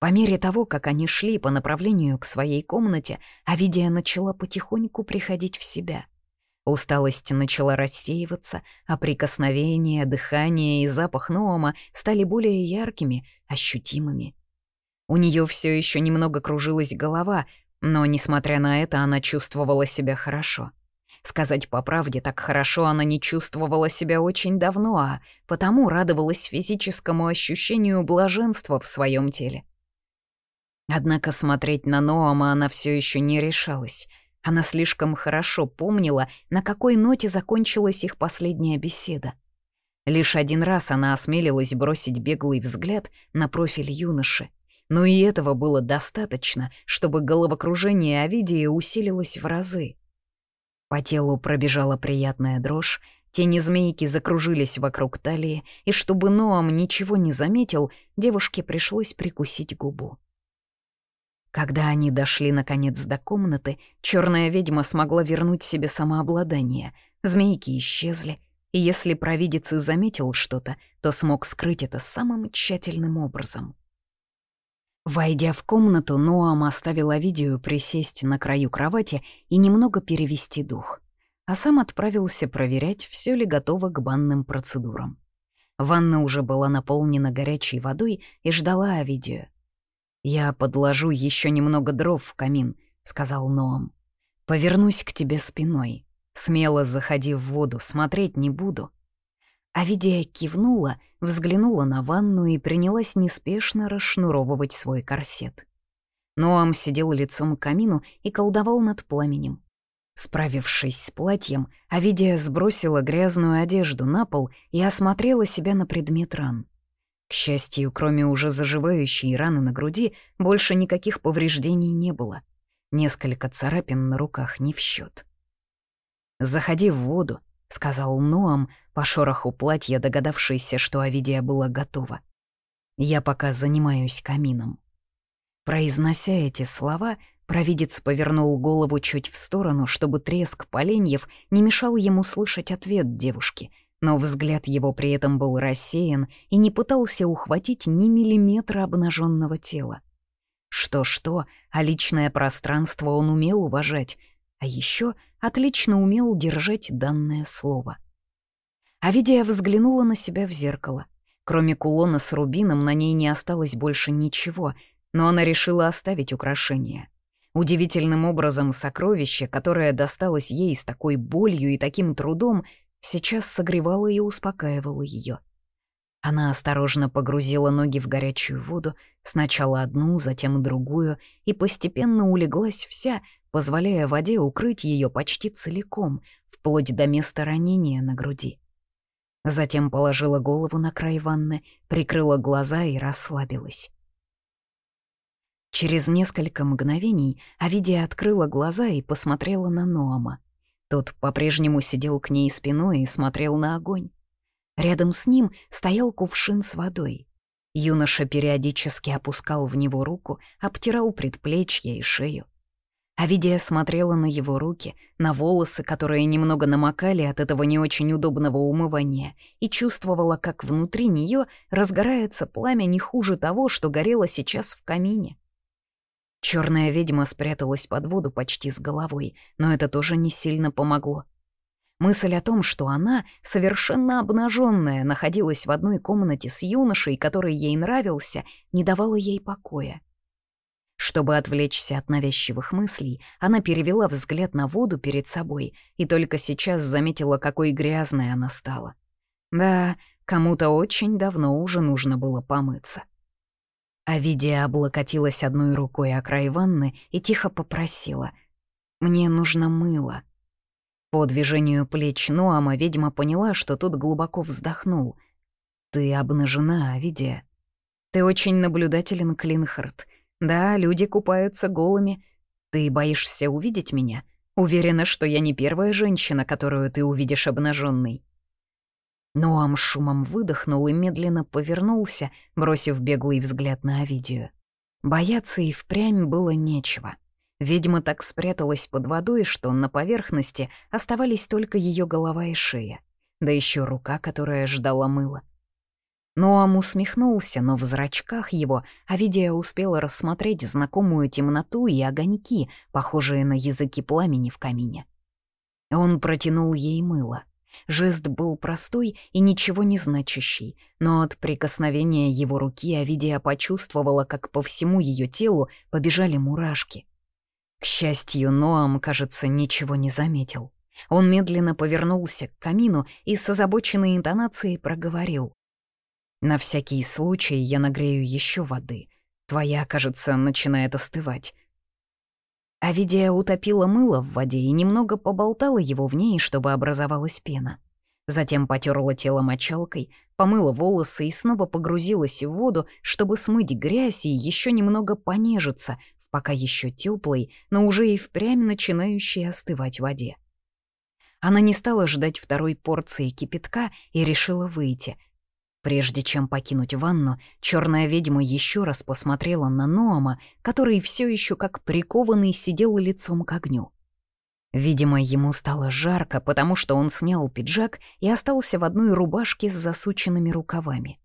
По мере того, как они шли по направлению к своей комнате, Авидия начала потихоньку приходить в себя. Усталость начала рассеиваться, а прикосновение, дыхание и запах Ноама стали более яркими, ощутимыми. У нее все еще немного кружилась голова, но, несмотря на это, она чувствовала себя хорошо. Сказать по правде, так хорошо она не чувствовала себя очень давно, а потому радовалась физическому ощущению блаженства в своем теле. Однако смотреть на Ноама она все еще не решалась. Она слишком хорошо помнила, на какой ноте закончилась их последняя беседа. Лишь один раз она осмелилась бросить беглый взгляд на профиль юноши. Но и этого было достаточно, чтобы головокружение Овидии усилилось в разы. По телу пробежала приятная дрожь, тени змейки закружились вокруг талии, и чтобы Ноам ничего не заметил, девушке пришлось прикусить губу. Когда они дошли наконец до комнаты, черная ведьма смогла вернуть себе самообладание. Змейки исчезли, и если провидец и заметил что-то, то смог скрыть это самым тщательным образом. Войдя в комнату, Ноам оставил Овидию присесть на краю кровати и немного перевести дух, а сам отправился проверять, все ли готово к банным процедурам. Ванна уже была наполнена горячей водой и ждала Овидию. «Я подложу еще немного дров в камин», — сказал Ноам. «Повернусь к тебе спиной. Смело заходи в воду, смотреть не буду». Авидия кивнула, взглянула на ванну и принялась неспешно расшнуровывать свой корсет. Ноам сидел лицом к камину и колдовал над пламенем. Справившись с платьем, Авидия сбросила грязную одежду на пол и осмотрела себя на предмет ран. К счастью, кроме уже заживающей раны на груди, больше никаких повреждений не было. Несколько царапин на руках не в счет. «Заходи в воду», — сказал Ноам, по шороху платья догадавшийся, что Авидия была готова. «Я пока занимаюсь камином». Произнося эти слова, провидец повернул голову чуть в сторону, чтобы треск поленьев не мешал ему слышать ответ девушки — но взгляд его при этом был рассеян и не пытался ухватить ни миллиметра обнаженного тела. Что-что, а личное пространство он умел уважать, а еще отлично умел держать данное слово. Авидия взглянула на себя в зеркало. Кроме кулона с рубином на ней не осталось больше ничего, но она решила оставить украшение. Удивительным образом сокровище, которое досталось ей с такой болью и таким трудом, сейчас согревала и успокаивала ее. Она осторожно погрузила ноги в горячую воду, сначала одну, затем другую, и постепенно улеглась вся, позволяя воде укрыть ее почти целиком, вплоть до места ранения на груди. Затем положила голову на край ванны, прикрыла глаза и расслабилась. Через несколько мгновений Авидия открыла глаза и посмотрела на Ноама. Тот по-прежнему сидел к ней спиной и смотрел на огонь. Рядом с ним стоял кувшин с водой. Юноша периодически опускал в него руку, обтирал предплечье и шею. Авидия смотрела на его руки, на волосы, которые немного намокали от этого не очень удобного умывания, и чувствовала, как внутри нее разгорается пламя не хуже того, что горело сейчас в камине. Черная ведьма спряталась под воду почти с головой, но это тоже не сильно помогло. Мысль о том, что она, совершенно обнаженная, находилась в одной комнате с юношей, который ей нравился, не давала ей покоя. Чтобы отвлечься от навязчивых мыслей, она перевела взгляд на воду перед собой и только сейчас заметила, какой грязной она стала. Да, кому-то очень давно уже нужно было помыться. Авидия облокотилась одной рукой о край ванны и тихо попросила. «Мне нужно мыло». По движению плеч Ноама ведьма поняла, что тот глубоко вздохнул. «Ты обнажена, Авидия. Ты очень наблюдателен, Клинхард. Да, люди купаются голыми. Ты боишься увидеть меня? Уверена, что я не первая женщина, которую ты увидишь обнаженной. Ноам шумом выдохнул и медленно повернулся, бросив беглый взгляд на Овидию. Бояться и впрямь было нечего. Ведьма так спряталась под водой, что на поверхности оставались только ее голова и шея, да еще рука, которая ждала мыла. Ноам усмехнулся, но в зрачках его Авидия успела рассмотреть знакомую темноту и огоньки, похожие на языки пламени в камине. Он протянул ей мыло. Жест был простой и ничего не значащий, но от прикосновения его руки Авидия почувствовала, как по всему ее телу побежали мурашки. К счастью, Ноам, кажется, ничего не заметил. Он медленно повернулся к камину и с озабоченной интонацией проговорил. На всякий случай я нагрею еще воды. Твоя, кажется, начинает остывать. Авидия утопила мыло в воде и немного поболтала его в ней, чтобы образовалась пена. Затем потерла тело мочалкой, помыла волосы и снова погрузилась в воду, чтобы смыть грязь и еще немного понежиться в пока еще теплой, но уже и впрямь начинающей остывать воде. Она не стала ждать второй порции кипятка и решила выйти, Прежде чем покинуть ванну, черная ведьма еще раз посмотрела на Ноама, который все еще как прикованный сидел лицом к огню. Видимо, ему стало жарко, потому что он снял пиджак и остался в одной рубашке с засученными рукавами.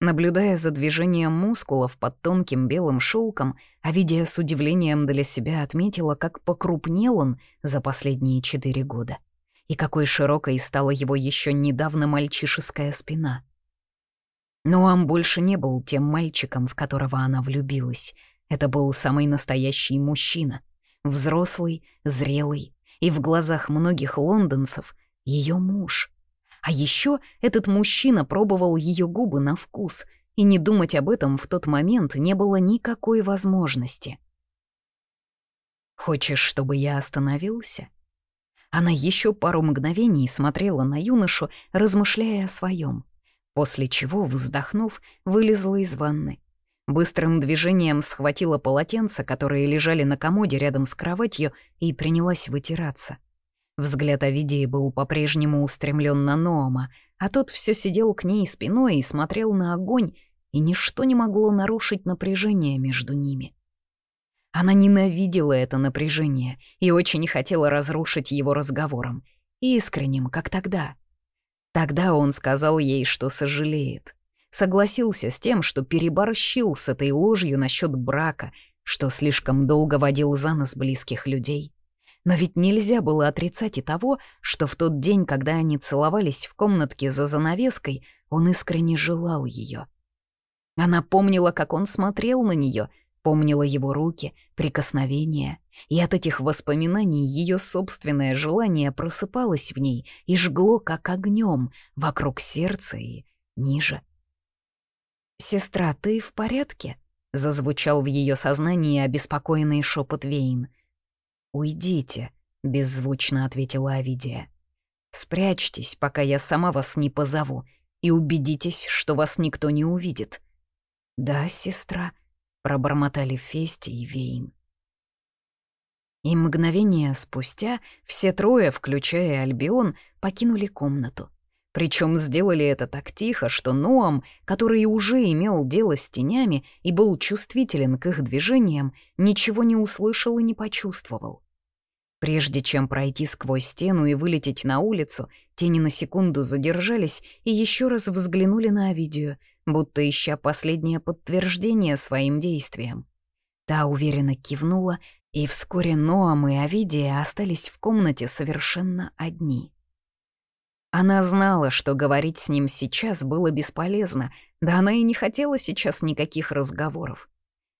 Наблюдая за движением мускулов под тонким белым шелком, Авидия с удивлением для себя отметила, как покрупнел он за последние четыре года и какой широкой стала его еще недавно мальчишеская спина — но он больше не был тем мальчиком, в которого она влюбилась. Это был самый настоящий мужчина. Взрослый, зрелый и в глазах многих лондонцев ее муж. А еще этот мужчина пробовал ее губы на вкус, и не думать об этом в тот момент не было никакой возможности. «Хочешь, чтобы я остановился?» Она еще пару мгновений смотрела на юношу, размышляя о своем после чего, вздохнув, вылезла из ванны. Быстрым движением схватила полотенца, которые лежали на комоде рядом с кроватью, и принялась вытираться. Взгляд Овидии был по-прежнему устремлен на Ноама, а тот все сидел к ней спиной и смотрел на огонь, и ничто не могло нарушить напряжение между ними. Она ненавидела это напряжение и очень хотела разрушить его разговором, искренним, как тогда — Тогда он сказал ей, что сожалеет. Согласился с тем, что переборщил с этой ложью насчет брака, что слишком долго водил за нос близких людей. Но ведь нельзя было отрицать и того, что в тот день, когда они целовались в комнатке за занавеской, он искренне желал ее. Она помнила, как он смотрел на нее, помнила его руки, прикосновения, и от этих воспоминаний ее собственное желание просыпалось в ней и жгло, как огнем, вокруг сердца и ниже. «Сестра, ты в порядке?» — зазвучал в ее сознании обеспокоенный шепот Вейн. «Уйдите», — беззвучно ответила Авидия. «Спрячьтесь, пока я сама вас не позову, и убедитесь, что вас никто не увидит». «Да, сестра», — пробормотали Фести и Вейн. И мгновение спустя все трое, включая Альбион, покинули комнату. Причем сделали это так тихо, что Ноам, который уже имел дело с тенями и был чувствителен к их движениям, ничего не услышал и не почувствовал. Прежде чем пройти сквозь стену и вылететь на улицу, тени на секунду задержались и еще раз взглянули на Овидию, будто ища последнее подтверждение своим действиям. Та уверенно кивнула, и вскоре Ноам и Овидия остались в комнате совершенно одни. Она знала, что говорить с ним сейчас было бесполезно, да она и не хотела сейчас никаких разговоров.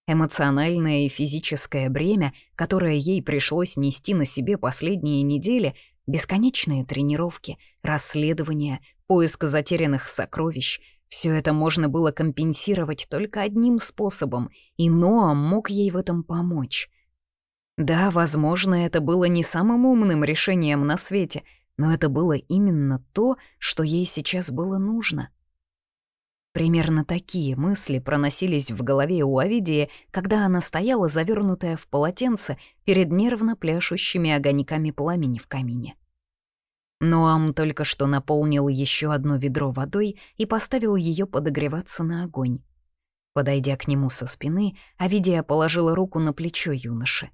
Эмоциональное и физическое бремя, которое ей пришлось нести на себе последние недели, бесконечные тренировки, расследования, поиск затерянных сокровищ — все это можно было компенсировать только одним способом, и Ноам мог ей в этом помочь. Да, возможно, это было не самым умным решением на свете, но это было именно то, что ей сейчас было нужно. Примерно такие мысли проносились в голове у Овидии, когда она стояла, завернутая в полотенце, перед нервно пляшущими огоньками пламени в камине. Ноам только что наполнил еще одно ведро водой и поставил ее подогреваться на огонь. Подойдя к нему со спины, Авидия положила руку на плечо юноши.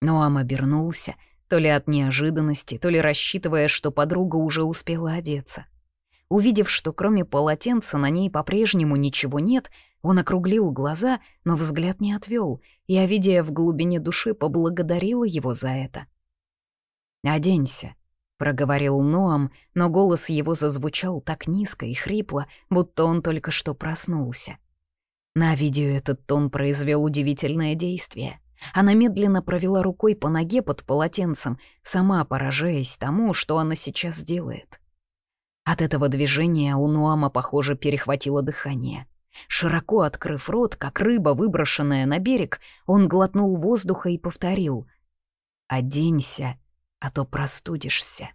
Ноам обернулся, то ли от неожиданности, то ли рассчитывая, что подруга уже успела одеться. Увидев, что кроме полотенца на ней по-прежнему ничего нет, он округлил глаза, но взгляд не отвел, и Овидия в глубине души поблагодарила его за это. «Оденься», — проговорил Ноам, но голос его зазвучал так низко и хрипло, будто он только что проснулся. На видео этот тон произвел удивительное действие. Она медленно провела рукой по ноге под полотенцем, сама поражаясь тому, что она сейчас делает. От этого движения у Нуама, похоже, перехватило дыхание. Широко открыв рот, как рыба, выброшенная на берег, он глотнул воздуха и повторил «Оденься, а то простудишься».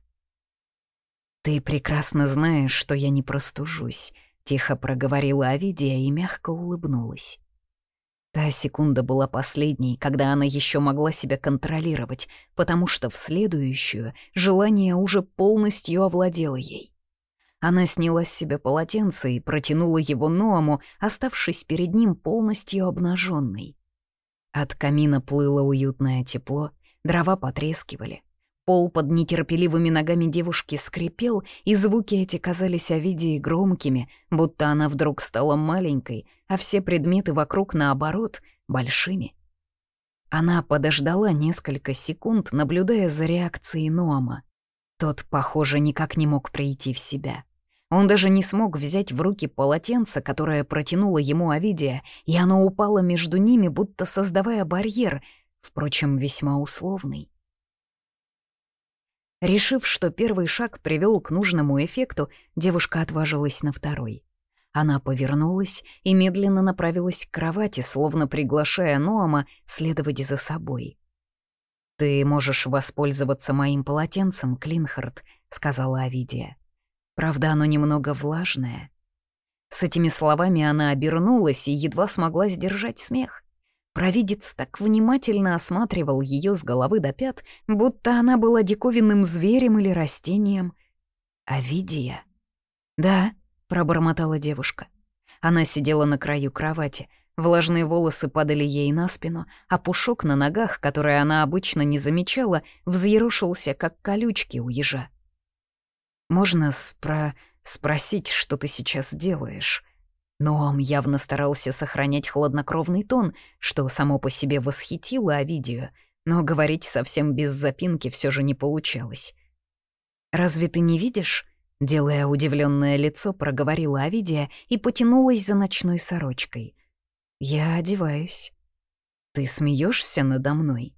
«Ты прекрасно знаешь, что я не простужусь», — тихо проговорила Авидия и мягко улыбнулась. Та секунда была последней, когда она еще могла себя контролировать, потому что в следующую желание уже полностью овладело ей. Она сняла с себя полотенце и протянула его Ноаму, оставшись перед ним полностью обнаженной. От камина плыло уютное тепло, дрова потрескивали. Пол под нетерпеливыми ногами девушки скрипел, и звуки эти казались Овидии громкими, будто она вдруг стала маленькой, а все предметы вокруг, наоборот, большими. Она подождала несколько секунд, наблюдая за реакцией Ноама. Тот, похоже, никак не мог прийти в себя. Он даже не смог взять в руки полотенце, которое протянуло ему Овидия, и оно упало между ними, будто создавая барьер, впрочем, весьма условный. Решив, что первый шаг привел к нужному эффекту, девушка отважилась на второй. Она повернулась и медленно направилась к кровати, словно приглашая Ноама следовать за собой. «Ты можешь воспользоваться моим полотенцем, Клинхард», — сказала Авидия. Правда, оно немного влажное. С этими словами она обернулась и едва смогла сдержать смех. Провидец так внимательно осматривал ее с головы до пят, будто она была диковинным зверем или растением. «Авидия?» «Да», — пробормотала девушка. Она сидела на краю кровати. Влажные волосы падали ей на спину, а пушок на ногах, который она обычно не замечала, взъерошился, как колючки у ежа. Можно спро... спросить, что ты сейчас делаешь?» Но он явно старался сохранять хладнокровный тон, что само по себе восхитило Овидию, но говорить совсем без запинки все же не получалось. «Разве ты не видишь?» Делая удивленное лицо, проговорила Овидия и потянулась за ночной сорочкой. «Я одеваюсь. Ты смеешься надо мной?»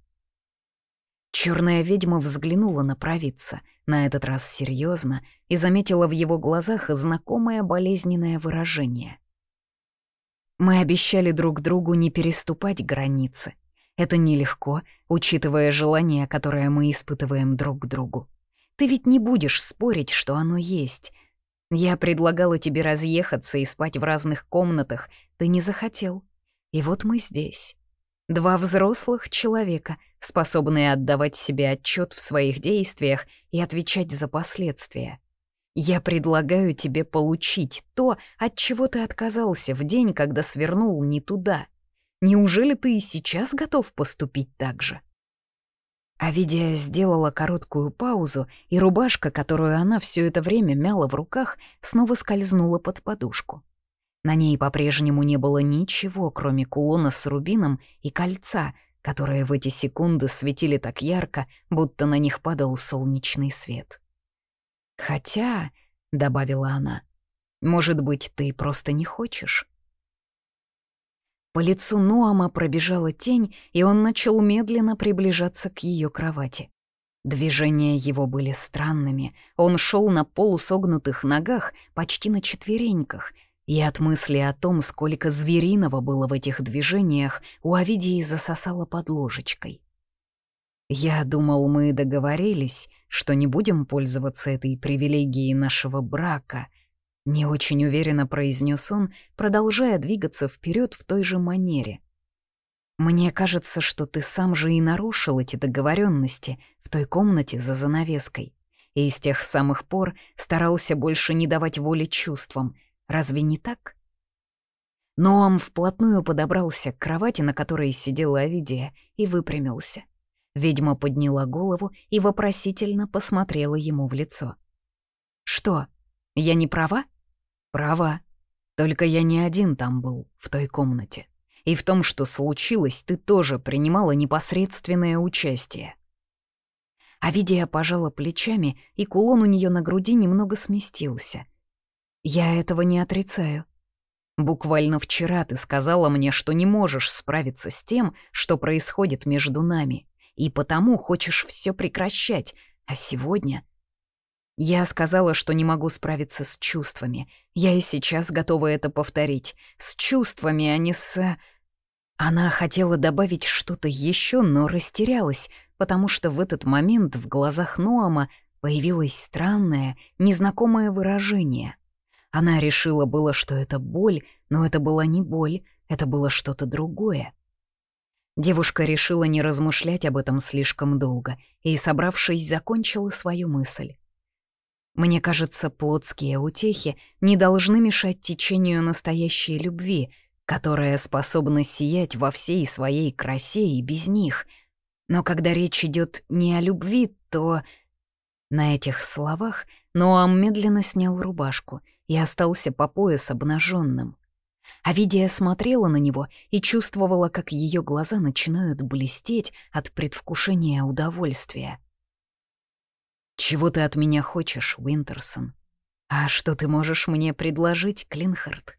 Черная ведьма взглянула на провидца, на этот раз серьезно, и заметила в его глазах знакомое болезненное выражение. «Мы обещали друг другу не переступать границы. Это нелегко, учитывая желание, которое мы испытываем друг к другу. Ты ведь не будешь спорить, что оно есть. Я предлагала тебе разъехаться и спать в разных комнатах, ты не захотел. И вот мы здесь. Два взрослых человека, способные отдавать себе отчет в своих действиях и отвечать за последствия. Я предлагаю тебе получить то, от чего ты отказался в день, когда свернул не туда. Неужели ты и сейчас готов поступить так же? Авидия сделала короткую паузу, и рубашка, которую она все это время мяла в руках, снова скользнула под подушку. На ней по-прежнему не было ничего, кроме кулона с рубином и кольца, которые в эти секунды светили так ярко, будто на них падал солнечный свет. «Хотя», — добавила она, — «может быть, ты просто не хочешь?» По лицу Ноама пробежала тень, и он начал медленно приближаться к ее кровати. Движения его были странными, он шел на полусогнутых ногах, почти на четвереньках — и от мысли о том, сколько звериного было в этих движениях, у Овидии засосало под ложечкой. «Я думал, мы договорились, что не будем пользоваться этой привилегией нашего брака», не очень уверенно произнес он, продолжая двигаться вперед в той же манере. «Мне кажется, что ты сам же и нарушил эти договоренности в той комнате за занавеской, и с тех самых пор старался больше не давать воли чувствам — Разве не так? Ноам вплотную подобрался к кровати, на которой сидела Авидия, и выпрямился. Ведьма подняла голову и вопросительно посмотрела ему в лицо. «Что? Я не права? Права. Только я не один там был, в той комнате. И в том, что случилось, ты тоже принимала непосредственное участие. Авидия пожала плечами, и кулон у нее на груди немного сместился. «Я этого не отрицаю. Буквально вчера ты сказала мне, что не можешь справиться с тем, что происходит между нами, и потому хочешь все прекращать, а сегодня... Я сказала, что не могу справиться с чувствами. Я и сейчас готова это повторить. С чувствами, а не с... Она хотела добавить что-то еще, но растерялась, потому что в этот момент в глазах Ноама появилось странное, незнакомое выражение. Она решила было, что это боль, но это была не боль, это было что-то другое. Девушка решила не размышлять об этом слишком долго и, собравшись, закончила свою мысль. Мне кажется, плотские утехи не должны мешать течению настоящей любви, которая способна сиять во всей своей красе и без них. Но когда речь идет не о любви, то... На этих словах Ноам медленно снял рубашку и остался по пояс обнаженным. Авидия смотрела на него и чувствовала, как ее глаза начинают блестеть от предвкушения удовольствия. «Чего ты от меня хочешь, Уинтерсон? А что ты можешь мне предложить, Клинхард?»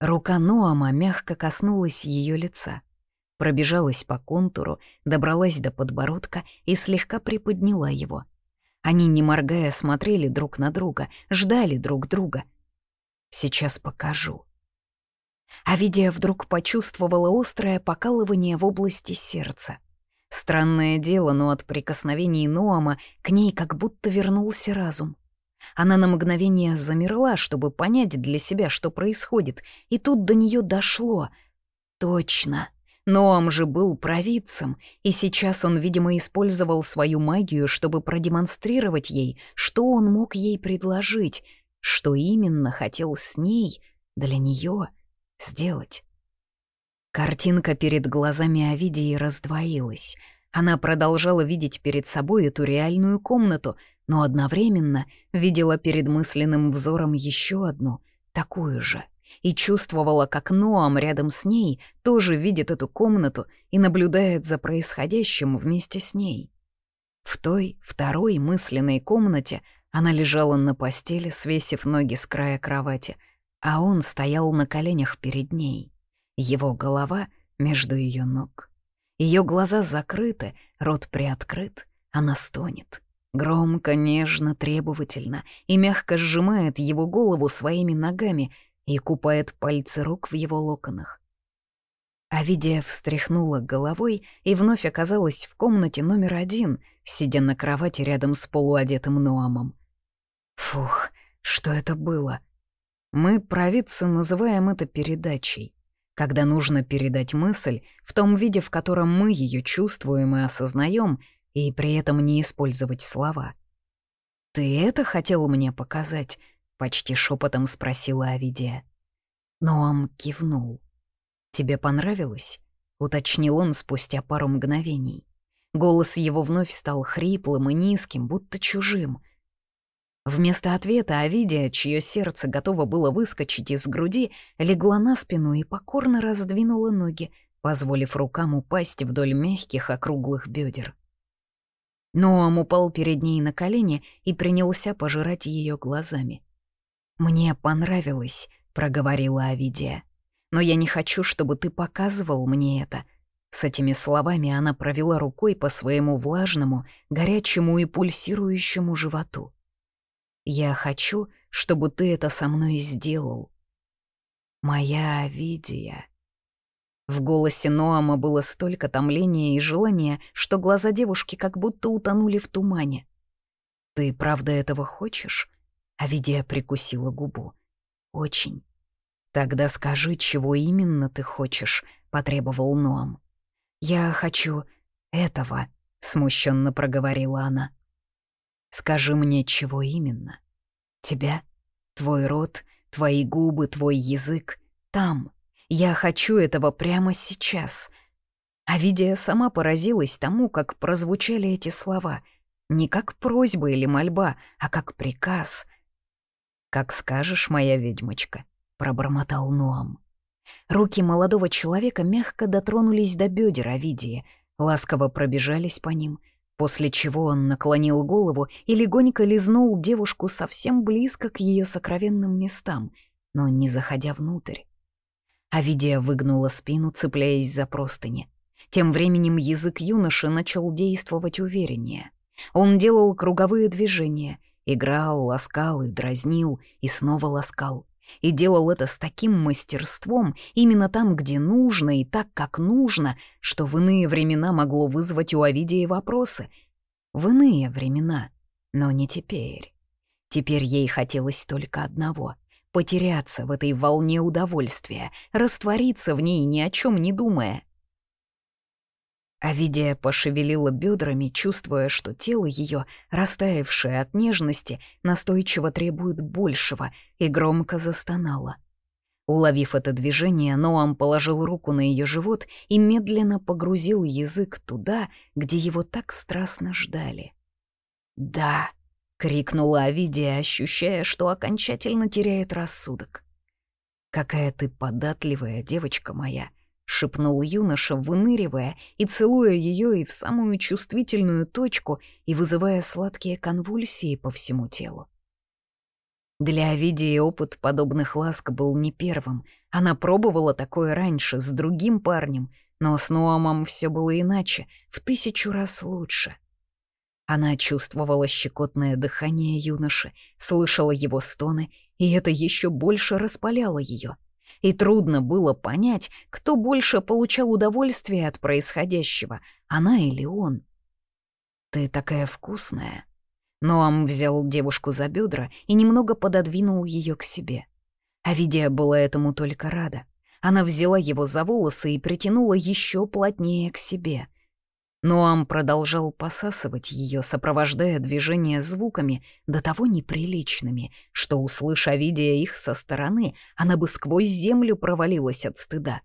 Рука Ноама мягко коснулась ее лица, пробежалась по контуру, добралась до подбородка и слегка приподняла его. Они, не моргая, смотрели друг на друга, ждали друг друга. «Сейчас покажу», Авидия вдруг почувствовала острое покалывание в области сердца. Странное дело, но от прикосновений Ноама к ней как будто вернулся разум. Она на мгновение замерла, чтобы понять для себя, что происходит, и тут до нее дошло. Точно. Ноам же был провидцем, и сейчас он, видимо, использовал свою магию, чтобы продемонстрировать ей, что он мог ей предложить, что именно хотел с ней, для нее сделать. Картинка перед глазами Овидии раздвоилась. Она продолжала видеть перед собой эту реальную комнату, но одновременно видела перед мысленным взором еще одну, такую же, и чувствовала, как Ноам рядом с ней тоже видит эту комнату и наблюдает за происходящим вместе с ней. В той, второй мысленной комнате она лежала на постели, свесив ноги с края кровати — а он стоял на коленях перед ней. Его голова между ее ног. Ее глаза закрыты, рот приоткрыт, она стонет. Громко, нежно, требовательно и мягко сжимает его голову своими ногами и купает пальцы рук в его локонах. Авидия встряхнула головой и вновь оказалась в комнате номер один, сидя на кровати рядом с полуодетым Ноамом. Фух, что это было? Мы, провидцы, называем это передачей, когда нужно передать мысль в том виде, в котором мы ее чувствуем и осознаем, и при этом не использовать слова. «Ты это хотел мне показать?» — почти шепотом спросила Авидия. Ноам кивнул. «Тебе понравилось?» — уточнил он спустя пару мгновений. Голос его вновь стал хриплым и низким, будто чужим — Вместо ответа Авидия, чье сердце готово было выскочить из груди, легла на спину и покорно раздвинула ноги, позволив рукам упасть вдоль мягких округлых бедер. Ноам упал перед ней на колени и принялся пожирать ее глазами. «Мне понравилось», — проговорила Авидия. «Но я не хочу, чтобы ты показывал мне это». С этими словами она провела рукой по своему влажному, горячему и пульсирующему животу. Я хочу, чтобы ты это со мной сделал. Моя Авидия. В голосе Ноама было столько томления и желания, что глаза девушки как будто утонули в тумане. «Ты правда этого хочешь?» Авидия прикусила губу. «Очень». «Тогда скажи, чего именно ты хочешь», — потребовал Ноам. «Я хочу этого», — смущенно проговорила она. Скажи мне, чего именно? Тебя? Твой рот, твои губы, твой язык? Там. Я хочу этого прямо сейчас. А Видия сама поразилась тому, как прозвучали эти слова. Не как просьба или мольба, а как приказ. «Как скажешь, моя ведьмочка», — пробормотал Ноам. Руки молодого человека мягко дотронулись до бедер Овидии, ласково пробежались по ним, после чего он наклонил голову и легонько лизнул девушку совсем близко к ее сокровенным местам, но не заходя внутрь. Авидия выгнула спину, цепляясь за простыни. Тем временем язык юноши начал действовать увереннее. Он делал круговые движения, играл, ласкал и дразнил, и снова ласкал. И делал это с таким мастерством, именно там, где нужно и так, как нужно, что в иные времена могло вызвать у Овидии вопросы. В иные времена, но не теперь. Теперь ей хотелось только одного — потеряться в этой волне удовольствия, раствориться в ней, ни о чем не думая — Авидия пошевелила бедрами, чувствуя, что тело ее, растаявшее от нежности, настойчиво требует большего, и громко застонала. Уловив это движение, Ноам положил руку на ее живот и медленно погрузил язык туда, где его так страстно ждали. «Да!» — крикнула Авидия, ощущая, что окончательно теряет рассудок. «Какая ты податливая девочка моя!» Шепнул юноша, выныривая и целуя ее и в самую чувствительную точку и вызывая сладкие конвульсии по всему телу. Для Овидии опыт подобных ласк был не первым. Она пробовала такое раньше с другим парнем, но с Нуамом все было иначе, в тысячу раз лучше. Она чувствовала щекотное дыхание юноши, слышала его стоны, и это еще больше распаляло ее — и трудно было понять, кто больше получал удовольствие от происходящего, она или он. «Ты такая вкусная». Ноам взял девушку за бедра и немного пододвинул ее к себе. Авидия была этому только рада. Она взяла его за волосы и притянула еще плотнее к себе — Ноам продолжал посасывать ее, сопровождая движения звуками, до того неприличными, что, услыша видя их со стороны, она бы сквозь землю провалилась от стыда.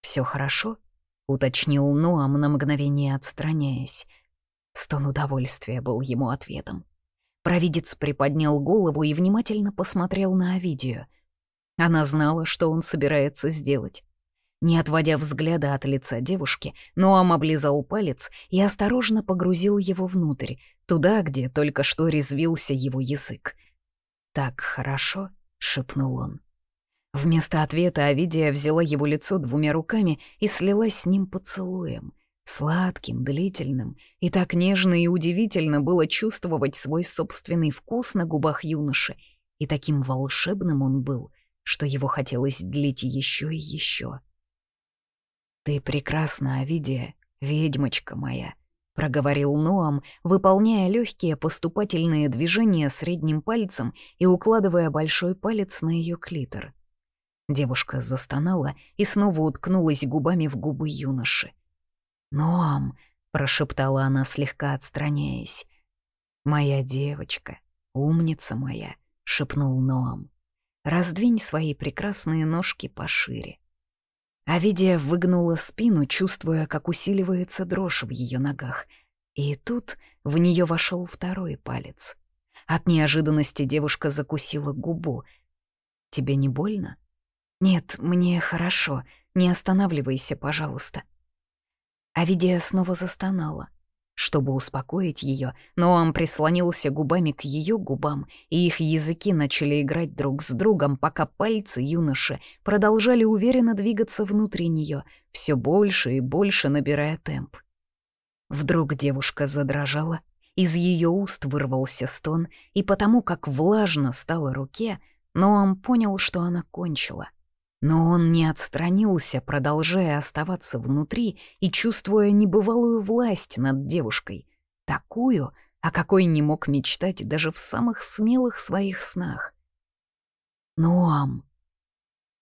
Все хорошо?» — уточнил Ноам на мгновение отстраняясь. Стон удовольствия был ему ответом. Провидец приподнял голову и внимательно посмотрел на Овидию. Она знала, что он собирается сделать. Не отводя взгляда от лица девушки, Ноам облизал палец и осторожно погрузил его внутрь, туда, где только что резвился его язык. «Так хорошо», — шепнул он. Вместо ответа Авидия взяла его лицо двумя руками и слилась с ним поцелуем. Сладким, длительным, и так нежно и удивительно было чувствовать свой собственный вкус на губах юноши, и таким волшебным он был, что его хотелось длить еще и еще. «Ты прекрасна, Авидия, ведьмочка моя», — проговорил Ноам, выполняя легкие поступательные движения средним пальцем и укладывая большой палец на ее клитор. Девушка застонала и снова уткнулась губами в губы юноши. «Ноам», — прошептала она, слегка отстраняясь. «Моя девочка, умница моя», — шепнул Ноам. «Раздвинь свои прекрасные ножки пошире». Авидия выгнула спину, чувствуя, как усиливается дрожь в ее ногах. И тут в нее вошел второй палец. От неожиданности девушка закусила губу. «Тебе не больно?» «Нет, мне хорошо. Не останавливайся, пожалуйста». Авидия снова застонала. Чтобы успокоить ее, Ноам прислонился губами к ее губам, и их языки начали играть друг с другом, пока пальцы юноши продолжали уверенно двигаться внутри нее, все больше и больше набирая темп. Вдруг девушка задрожала, из ее уст вырвался стон, и потому как влажно стало руке, Ноам понял, что она кончила — но он не отстранился, продолжая оставаться внутри и чувствуя небывалую власть над девушкой. Такую, о какой не мог мечтать даже в самых смелых своих снах. Ноам.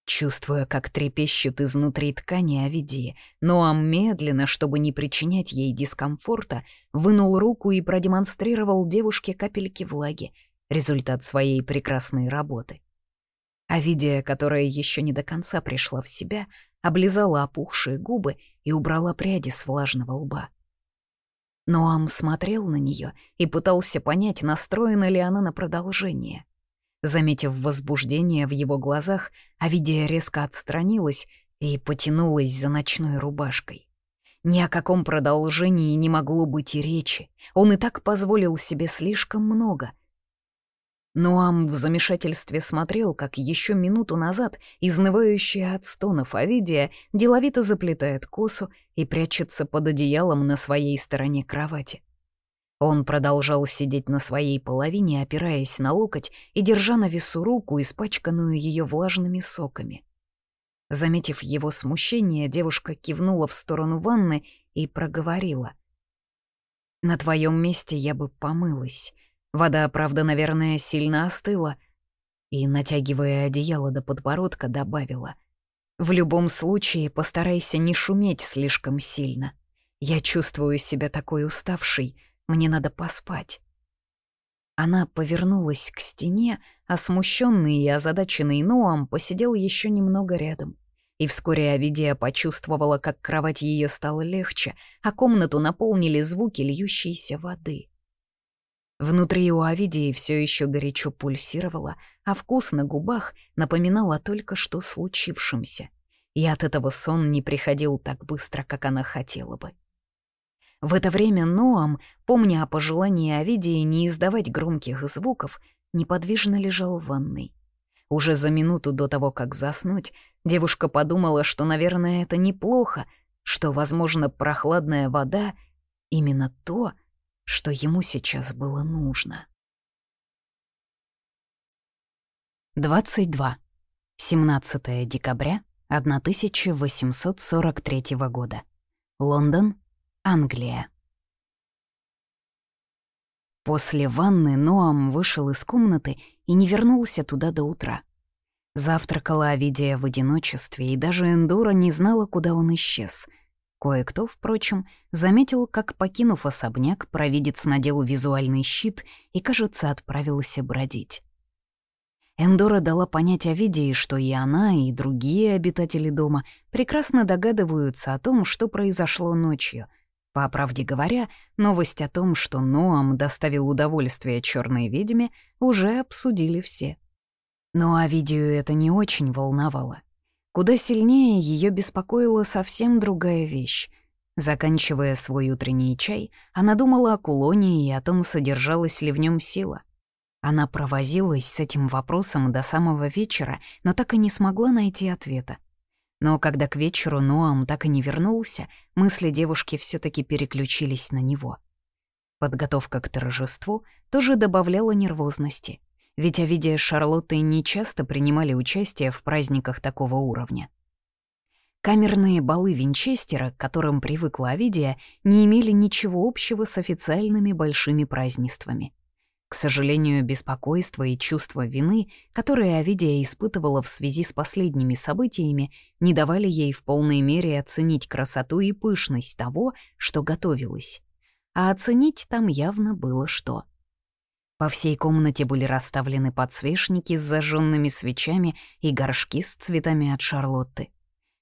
Чувствуя, как трепещут изнутри ткани Авидии, Ноам медленно, чтобы не причинять ей дискомфорта, вынул руку и продемонстрировал девушке капельки влаги, результат своей прекрасной работы. А Видия, которая еще не до конца пришла в себя, облизала опухшие губы и убрала пряди с влажного лба. Ноам смотрел на нее и пытался понять, настроена ли она на продолжение. Заметив возбуждение в его глазах, Авидия резко отстранилась и потянулась за ночной рубашкой. Ни о каком продолжении не могло быть и речи. Он и так позволил себе слишком много. Нуам в замешательстве смотрел, как еще минуту назад изнывающая от стонов Авидия деловито заплетает косу и прячется под одеялом на своей стороне кровати. Он продолжал сидеть на своей половине, опираясь на локоть и держа на весу руку, испачканную ее влажными соками. Заметив его смущение, девушка кивнула в сторону ванны и проговорила. «На твоем месте я бы помылась. Вода, правда, наверное, сильно остыла». И, натягивая одеяло до подбородка, добавила. «В любом случае, постарайся не шуметь слишком сильно. Я чувствую себя такой уставшей, мне надо поспать». Она повернулась к стене, а смущенный и озадаченный Ноам посидел еще немного рядом. И вскоре Авидия почувствовала, как кровать ее стала легче, а комнату наполнили звуки льющейся воды. Внутри у Авидии все еще горячо пульсировало, а вкус на губах напоминал о только что случившемся. И от этого сон не приходил так быстро, как она хотела бы. В это время Ноам, помня о пожелании Овидии не издавать громких звуков, неподвижно лежал в ванной. Уже за минуту до того, как заснуть, девушка подумала, что, наверное, это неплохо, что, возможно, прохладная вода — именно то, что ему сейчас было нужно. 22. 17 декабря 1843 года. Лондон, Англия. После ванны Ноам вышел из комнаты и не вернулся туда до утра. Завтракала Авидия в одиночестве, и даже Эндора не знала, куда он исчез. Кое-кто, впрочем, заметил, как, покинув особняк, провидец надел визуальный щит и, кажется, отправился бродить. Эндора дала понять Овидии, что и она, и другие обитатели дома прекрасно догадываются о том, что произошло ночью — по правде говоря, новость о том, что Ноам доставил удовольствие черной ведьме, уже обсудили все. Но Авидию это не очень волновало. Куда сильнее ее беспокоила совсем другая вещь. Заканчивая свой утренний чай, она думала о кулоне и о том, содержалась ли в нем сила. Она провозилась с этим вопросом до самого вечера, но так и не смогла найти ответа. Но когда к вечеру Ноам так и не вернулся, мысли девушки все таки переключились на него. Подготовка к торжеству тоже добавляла нервозности, ведь Овидия с Шарлоттой нечасто принимали участие в праздниках такого уровня. Камерные балы Винчестера, к которым привыкла Овидия, не имели ничего общего с официальными большими празднествами. К сожалению, беспокойство и чувство вины, которые Авидия испытывала в связи с последними событиями, не давали ей в полной мере оценить красоту и пышность того, что готовилось. А оценить там явно было что. По всей комнате были расставлены подсвечники с зажженными свечами и горшки с цветами от Шарлотты.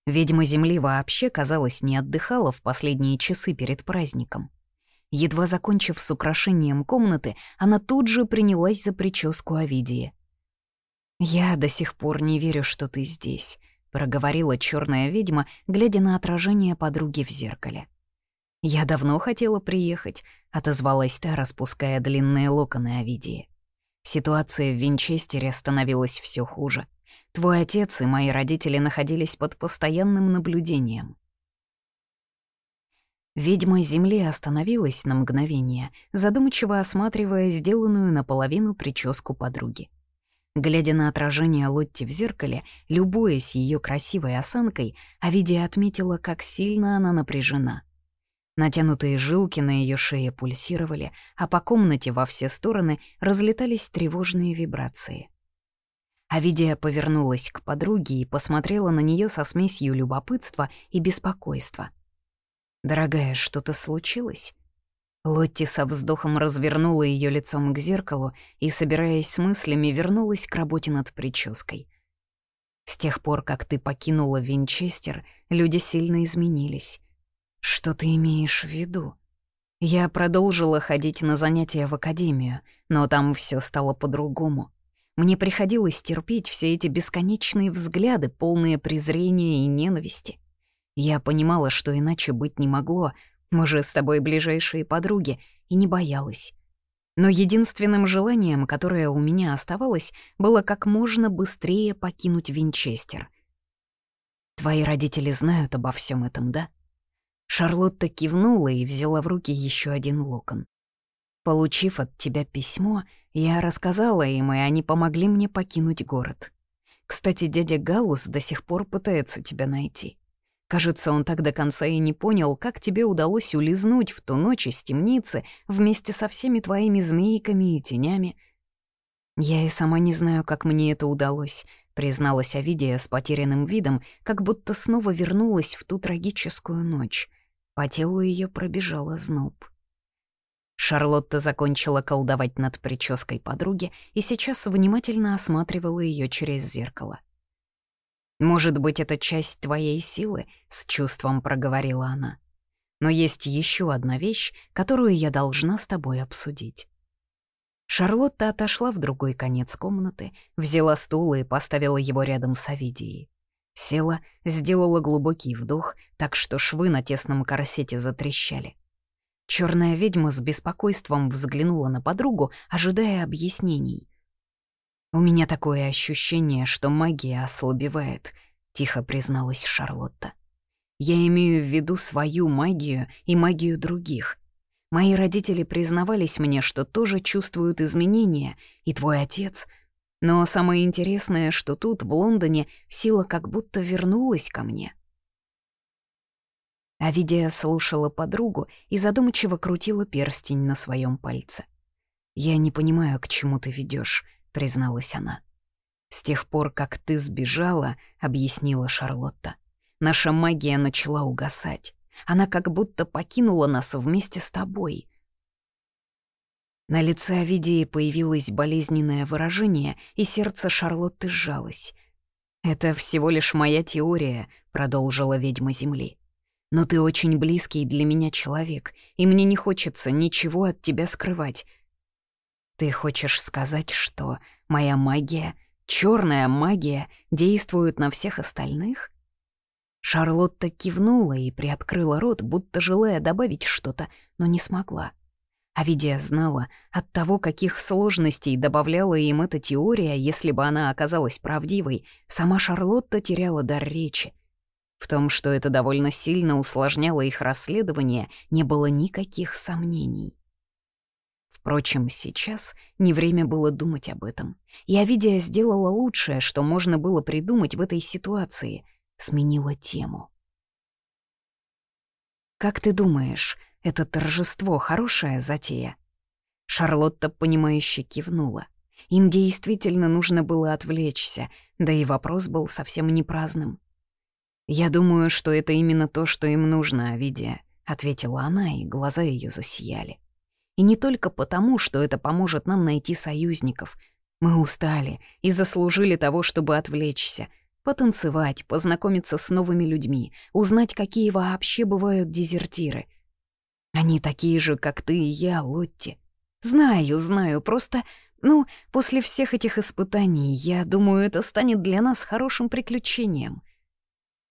Ведьма Земли вообще, казалось, не отдыхала в последние часы перед праздником. Едва закончив с украшением комнаты, она тут же принялась за прическу Овидии. «Я до сих пор не верю, что ты здесь», — проговорила черная ведьма, глядя на отражение подруги в зеркале. «Я давно хотела приехать», — отозвалась та, распуская длинные локоны Овидии. Ситуация в Винчестере становилась все хуже. Твой отец и мои родители находились под постоянным наблюдением. Ведьма Земли остановилась на мгновение, задумчиво осматривая сделанную наполовину прическу подруги. Глядя на отражение Лотти в зеркале, любуясь ее красивой осанкой, Авидия отметила, как сильно она напряжена. Натянутые жилки на ее шее пульсировали, а по комнате во все стороны разлетались тревожные вибрации. Авидия повернулась к подруге и посмотрела на нее со смесью любопытства и беспокойства. «Дорогая, что-то случилось?» Лотти со вздохом развернула ее лицом к зеркалу и, собираясь с мыслями, вернулась к работе над прической. «С тех пор, как ты покинула Винчестер, люди сильно изменились. Что ты имеешь в виду?» Я продолжила ходить на занятия в академию, но там все стало по-другому. Мне приходилось терпеть все эти бесконечные взгляды, полные презрения и ненависти. Я понимала, что иначе быть не могло, мы же с тобой ближайшие подруги, и не боялась. Но единственным желанием, которое у меня оставалось, было как можно быстрее покинуть Винчестер. Твои родители знают обо всем этом, да? Шарлотта кивнула и взяла в руки еще один локон. Получив от тебя письмо, я рассказала им, и они помогли мне покинуть город. Кстати, дядя Гаус до сих пор пытается тебя найти. Кажется, он так до конца и не понял, как тебе удалось улизнуть в ту ночь из темницы вместе со всеми твоими змейками и тенями. Я и сама не знаю, как мне это удалось, призналась Авидия с потерянным видом, как будто снова вернулась в ту трагическую ночь. По телу ее пробежала зноб. Шарлотта закончила колдовать над прической подруги и сейчас внимательно осматривала ее через зеркало. «Может быть, это часть твоей силы?» — с чувством проговорила она. «Но есть еще одна вещь, которую я должна с тобой обсудить». Шарлотта отошла в другой конец комнаты, взяла стул и поставила его рядом с Овидией. Села, сделала глубокий вдох, так что швы на тесном корсете затрещали. Черная ведьма с беспокойством взглянула на подругу, ожидая объяснений. «У меня такое ощущение, что магия ослабевает», — тихо призналась Шарлотта. «Я имею в виду свою магию и магию других. Мои родители признавались мне, что тоже чувствуют изменения, и твой отец. Но самое интересное, что тут, в Лондоне, сила как будто вернулась ко мне». Авидия слушала подругу и задумчиво крутила перстень на своем пальце. «Я не понимаю, к чему ты ведешь, призналась она. «С тех пор, как ты сбежала», — объяснила Шарлотта, «наша магия начала угасать. Она как будто покинула нас вместе с тобой». На лице Авидии появилось болезненное выражение, и сердце Шарлотты сжалось. «Это всего лишь моя теория», — продолжила ведьма Земли. Но ты очень близкий для меня человек, и мне не хочется ничего от тебя скрывать. Ты хочешь сказать, что моя магия, черная магия, действует на всех остальных? Шарлотта кивнула и приоткрыла рот, будто желая добавить что-то, но не смогла. А Видия знала, от того, каких сложностей добавляла им эта теория, если бы она оказалась правдивой, сама Шарлотта теряла дар речи. В том, что это довольно сильно усложняло их расследование, не было никаких сомнений. Впрочем, сейчас не время было думать об этом. И Авидия сделала лучшее, что можно было придумать в этой ситуации — сменила тему. «Как ты думаешь, это торжество — хорошая затея?» Шарлотта, понимающе кивнула. Им действительно нужно было отвлечься, да и вопрос был совсем не праздным. «Я думаю, что это именно то, что им нужно, Авидия», — ответила она, и глаза ее засияли. «И не только потому, что это поможет нам найти союзников. Мы устали и заслужили того, чтобы отвлечься, потанцевать, познакомиться с новыми людьми, узнать, какие вообще бывают дезертиры. Они такие же, как ты и я, Лотти. Знаю, знаю, просто, ну, после всех этих испытаний, я думаю, это станет для нас хорошим приключением».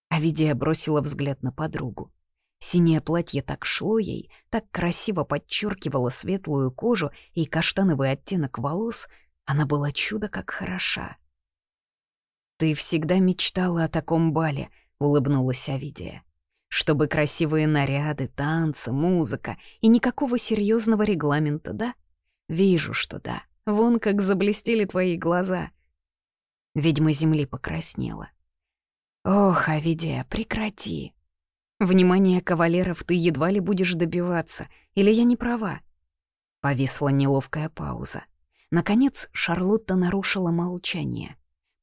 Авидия бросила взгляд на подругу. Синее платье так шло ей, так красиво подчеркивало светлую кожу и каштановый оттенок волос, она была чудо как хороша. «Ты всегда мечтала о таком бале», — улыбнулась Авидия. «Чтобы красивые наряды, танцы, музыка и никакого серьезного регламента, да? Вижу, что да. Вон как заблестели твои глаза». Ведьма земли покраснела. «Ох, Авидия, прекрати. Внимание кавалеров ты едва ли будешь добиваться, или я не права?» Повисла неловкая пауза. Наконец Шарлотта нарушила молчание.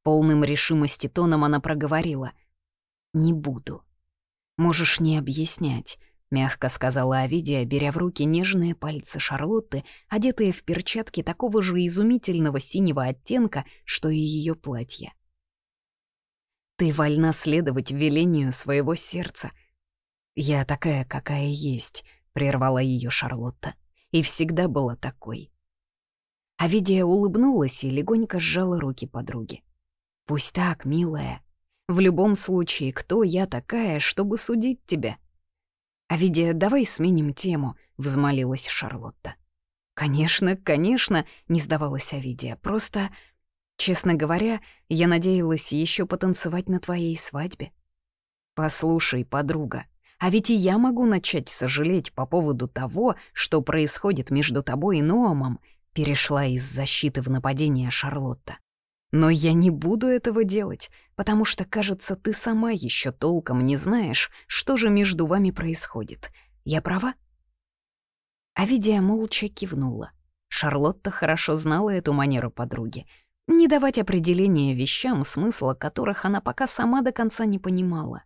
Полным решимости тоном она проговорила. «Не буду. Можешь не объяснять», — мягко сказала Авидия, беря в руки нежные пальцы Шарлотты, одетые в перчатки такого же изумительного синего оттенка, что и ее платье. Ты вольна следовать велению своего сердца. Я такая, какая есть, прервала ее Шарлотта, и всегда была такой. Авидия улыбнулась и легонько сжала руки подруги. «Пусть так, милая. В любом случае, кто я такая, чтобы судить тебя?» «Авидия, давай сменим тему», — взмолилась Шарлотта. «Конечно, конечно», — не сдавалась Авидия. «Просто, честно говоря, я надеялась еще потанцевать на твоей свадьбе». «Послушай, подруга, а ведь и я могу начать сожалеть по поводу того, что происходит между тобой и Ноамом», перешла из защиты в нападение Шарлотта. «Но я не буду этого делать, потому что, кажется, ты сама еще толком не знаешь, что же между вами происходит. Я права?» Авидия молча кивнула. Шарлотта хорошо знала эту манеру подруги. Не давать определения вещам, смысла которых она пока сама до конца не понимала.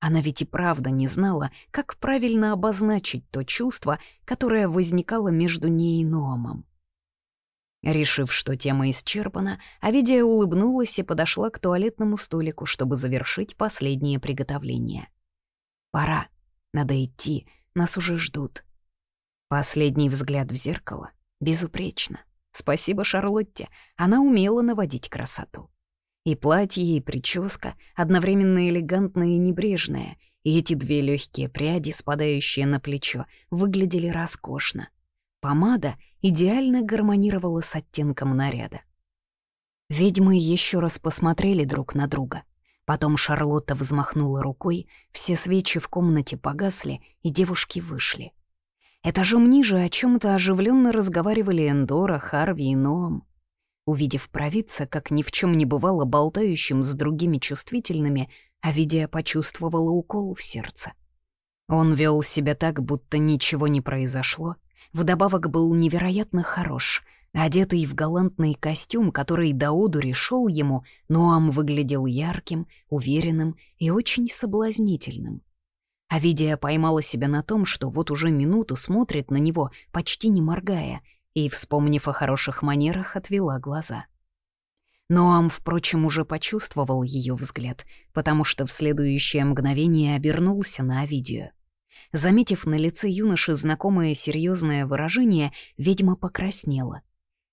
Она ведь и правда не знала, как правильно обозначить то чувство, которое возникало между ней и Ноамом. Решив, что тема исчерпана, Авидия улыбнулась и подошла к туалетному столику, чтобы завершить последнее приготовление. «Пора. Надо идти. Нас уже ждут». Последний взгляд в зеркало. Безупречно. Спасибо Шарлотте. Она умела наводить красоту. И платье, и прическа одновременно элегантная и небрежная, и эти две легкие пряди, спадающие на плечо, выглядели роскошно. Помада идеально гармонировала с оттенком наряда. Ведьмы еще раз посмотрели друг на друга. Потом Шарлотта взмахнула рукой, все свечи в комнате погасли, и девушки вышли. Этажом ниже о чем то оживленно разговаривали Эндора, Харви и Ноам. Увидев провидца, как ни в чем не бывало болтающим с другими чувствительными, Авидия почувствовала укол в сердце. Он вел себя так, будто ничего не произошло, вдобавок был невероятно хорош, одетый в галантный костюм, который до одури шел ему, Ноам выглядел ярким, уверенным и очень соблазнительным. Авидия поймала себя на том, что вот уже минуту смотрит на него, почти не моргая, и, вспомнив о хороших манерах, отвела глаза. Ноам, впрочем, уже почувствовал ее взгляд, потому что в следующее мгновение обернулся на Авидию. Заметив на лице юноши знакомое серьезное выражение, ведьма покраснела.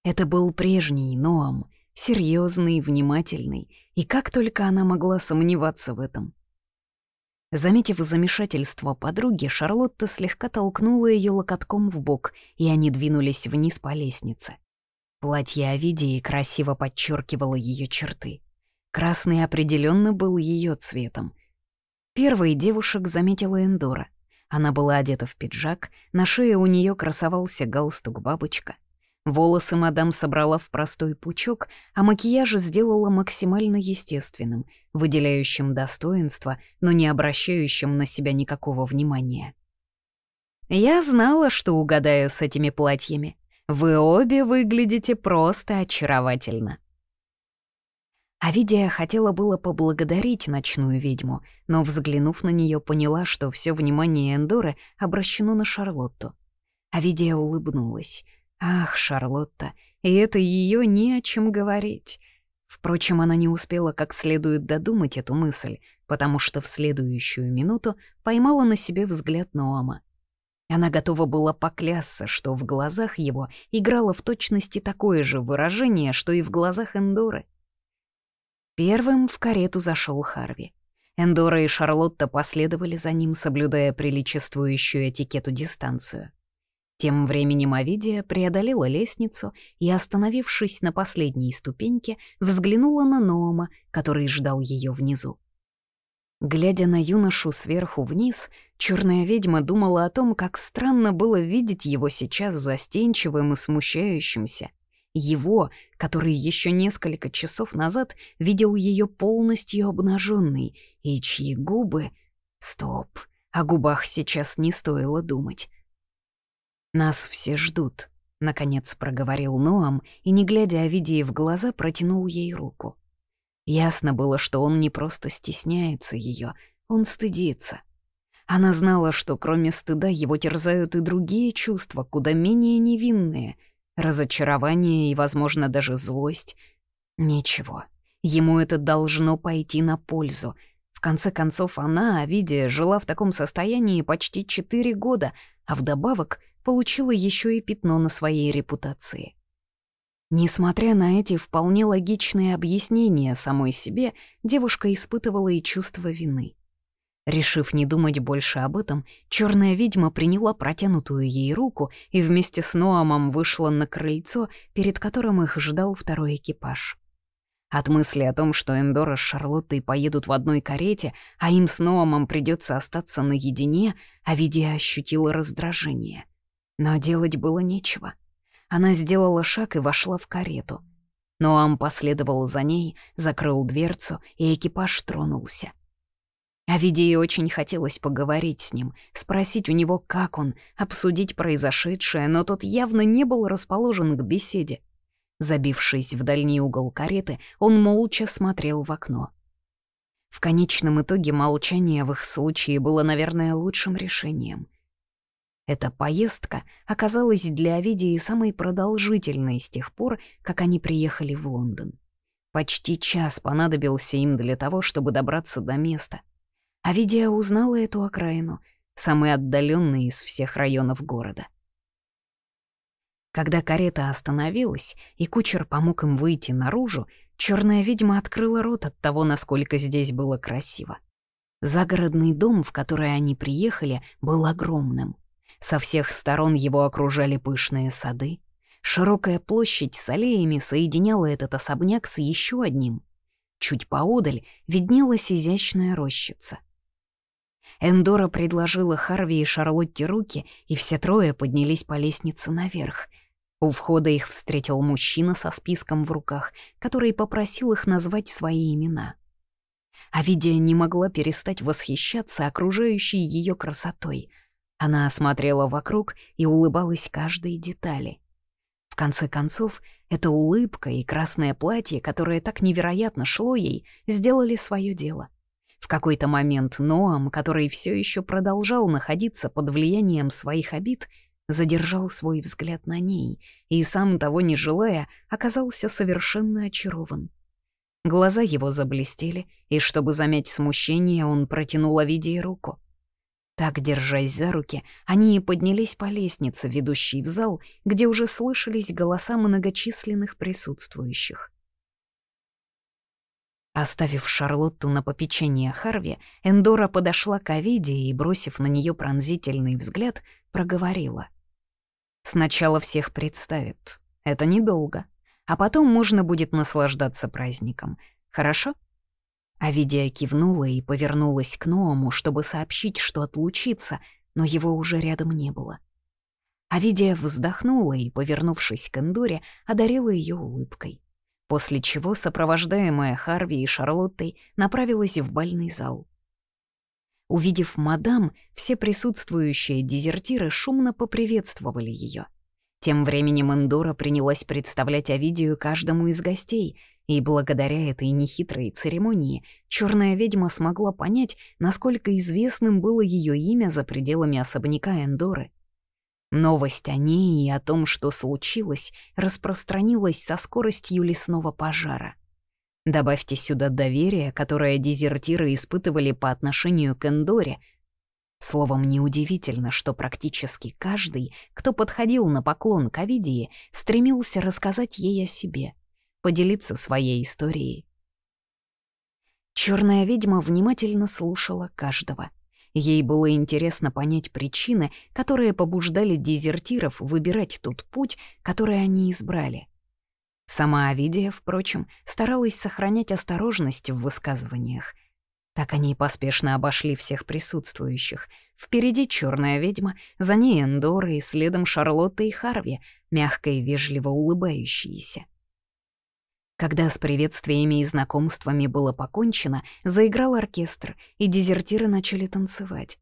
Это был прежний Ноам, серьезный, внимательный, и как только она могла сомневаться в этом. Заметив замешательство подруги, Шарлотта слегка толкнула ее локотком в бок, и они двинулись вниз по лестнице. Платье Овидии красиво подчеркивало ее черты. Красный определенно был ее цветом. Первой девушек заметила Эндора. Она была одета в пиджак, на шее у нее красовался галстук-бабочка. Волосы мадам собрала в простой пучок, а макияж сделала максимально естественным, выделяющим достоинство, но не обращающим на себя никакого внимания. «Я знала, что угадаю с этими платьями. Вы обе выглядите просто очаровательно». Авидия хотела было поблагодарить ночную ведьму, но, взглянув на нее, поняла, что все внимание Эндоры обращено на Шарлотту. Авидия улыбнулась — Ах, Шарлотта, и это ее не о чем говорить. Впрочем, она не успела как следует додумать эту мысль, потому что в следующую минуту поймала на себе взгляд Ноама. Она готова была поклясться, что в глазах его играло в точности такое же выражение, что и в глазах Эндоры. Первым в карету зашел Харви. Эндора и Шарлотта последовали за ним, соблюдая приличествующую этикету дистанцию. Тем временем Авидия преодолела лестницу и, остановившись на последней ступеньке, взглянула на Ноама, который ждал ее внизу. Глядя на юношу сверху вниз, черная ведьма думала о том, как странно было видеть его сейчас застенчивым и смущающимся. Его, который еще несколько часов назад видел ее полностью обнаженной, и чьи губы... Стоп, о губах сейчас не стоило думать. «Нас все ждут», — наконец проговорил Ноам и, не глядя Овидии в глаза, протянул ей руку. Ясно было, что он не просто стесняется ее, он стыдится. Она знала, что кроме стыда его терзают и другие чувства, куда менее невинные — разочарование и, возможно, даже злость. Ничего, ему это должно пойти на пользу. В конце концов, она, Овидия, жила в таком состоянии почти четыре года, а вдобавок — получила еще и пятно на своей репутации. Несмотря на эти вполне логичные объяснения самой себе, девушка испытывала и чувство вины. Решив не думать больше об этом, черная ведьма приняла протянутую ей руку и вместе с Ноамом вышла на крыльцо, перед которым их ждал второй экипаж. От мысли о том, что Эндора с Шарлоттой поедут в одной карете, а им с Ноамом придется остаться наедине, Авидия ощутила раздражение. Но делать было нечего. Она сделала шаг и вошла в карету. Ноам последовал за ней, закрыл дверцу, и экипаж тронулся. Авидии очень хотелось поговорить с ним, спросить у него, как он, обсудить произошедшее, но тот явно не был расположен к беседе. Забившись в дальний угол кареты, он молча смотрел в окно. В конечном итоге молчание в их случае было, наверное, лучшим решением. Эта поездка оказалась для Авидии самой продолжительной с тех пор, как они приехали в Лондон. Почти час понадобился им для того, чтобы добраться до места — а Видия узнала эту окраину, самый отдаленный из всех районов города. Когда карета остановилась, и кучер помог им выйти наружу, черная ведьма открыла рот от того, насколько здесь было красиво. Загородный дом, в который они приехали, был огромным. Со всех сторон его окружали пышные сады. Широкая площадь с аллеями соединяла этот особняк с еще одним. Чуть поодаль виднелась изящная рощица — Эндора предложила Харви и Шарлотте руки, и все трое поднялись по лестнице наверх. У входа их встретил мужчина со списком в руках, который попросил их назвать свои имена. Авидия не могла перестать восхищаться окружающей ее красотой. Она осмотрела вокруг и улыбалась каждой детали. В конце концов, эта улыбка и красное платье, которое так невероятно шло ей, сделали свое дело. В какой-то момент Ноам, который все еще продолжал находиться под влиянием своих обид, задержал свой взгляд на ней и, сам того не желая, оказался совершенно очарован. Глаза его заблестели, и, чтобы замять смущение, он протянул Овидии руку. Так, держась за руки, они и поднялись по лестнице, ведущей в зал, где уже слышались голоса многочисленных присутствующих. Оставив Шарлотту на попечение Харви, Эндора подошла к Авиде и, бросив на нее пронзительный взгляд, проговорила. «Сначала всех представит. Это недолго. А потом можно будет наслаждаться праздником. Хорошо?» Авидия кивнула и повернулась к Ноому, чтобы сообщить, что отлучится, но его уже рядом не было. Авидия вздохнула и, повернувшись к Эндоре, одарила ее улыбкой после чего, сопровождаемая Харви и Шарлоттой, направилась в бальный зал. Увидев мадам, все присутствующие дезертиры шумно поприветствовали ее. Тем временем Эндора принялась представлять Овидию каждому из гостей, и благодаря этой нехитрой церемонии черная ведьма смогла понять, насколько известным было ее имя за пределами особняка Эндоры — Новость о ней и о том, что случилось, распространилась со скоростью лесного пожара. Добавьте сюда доверие, которое дезертиры испытывали по отношению к Эндоре. Словом, неудивительно, что практически каждый, кто подходил на поклон к Авидии, стремился рассказать ей о себе, поделиться своей историей. Черная ведьма внимательно слушала каждого — Ей было интересно понять причины, которые побуждали дезертиров выбирать тот путь, который они избрали. Сама Авидия, впрочем, старалась сохранять осторожность в высказываниях. Так они поспешно обошли всех присутствующих. Впереди черная ведьма, за ней Эндора и следом Шарлотта и Харви, мягко и вежливо улыбающиеся. Когда с приветствиями и знакомствами было покончено, заиграл оркестр, и дезертиры начали танцевать.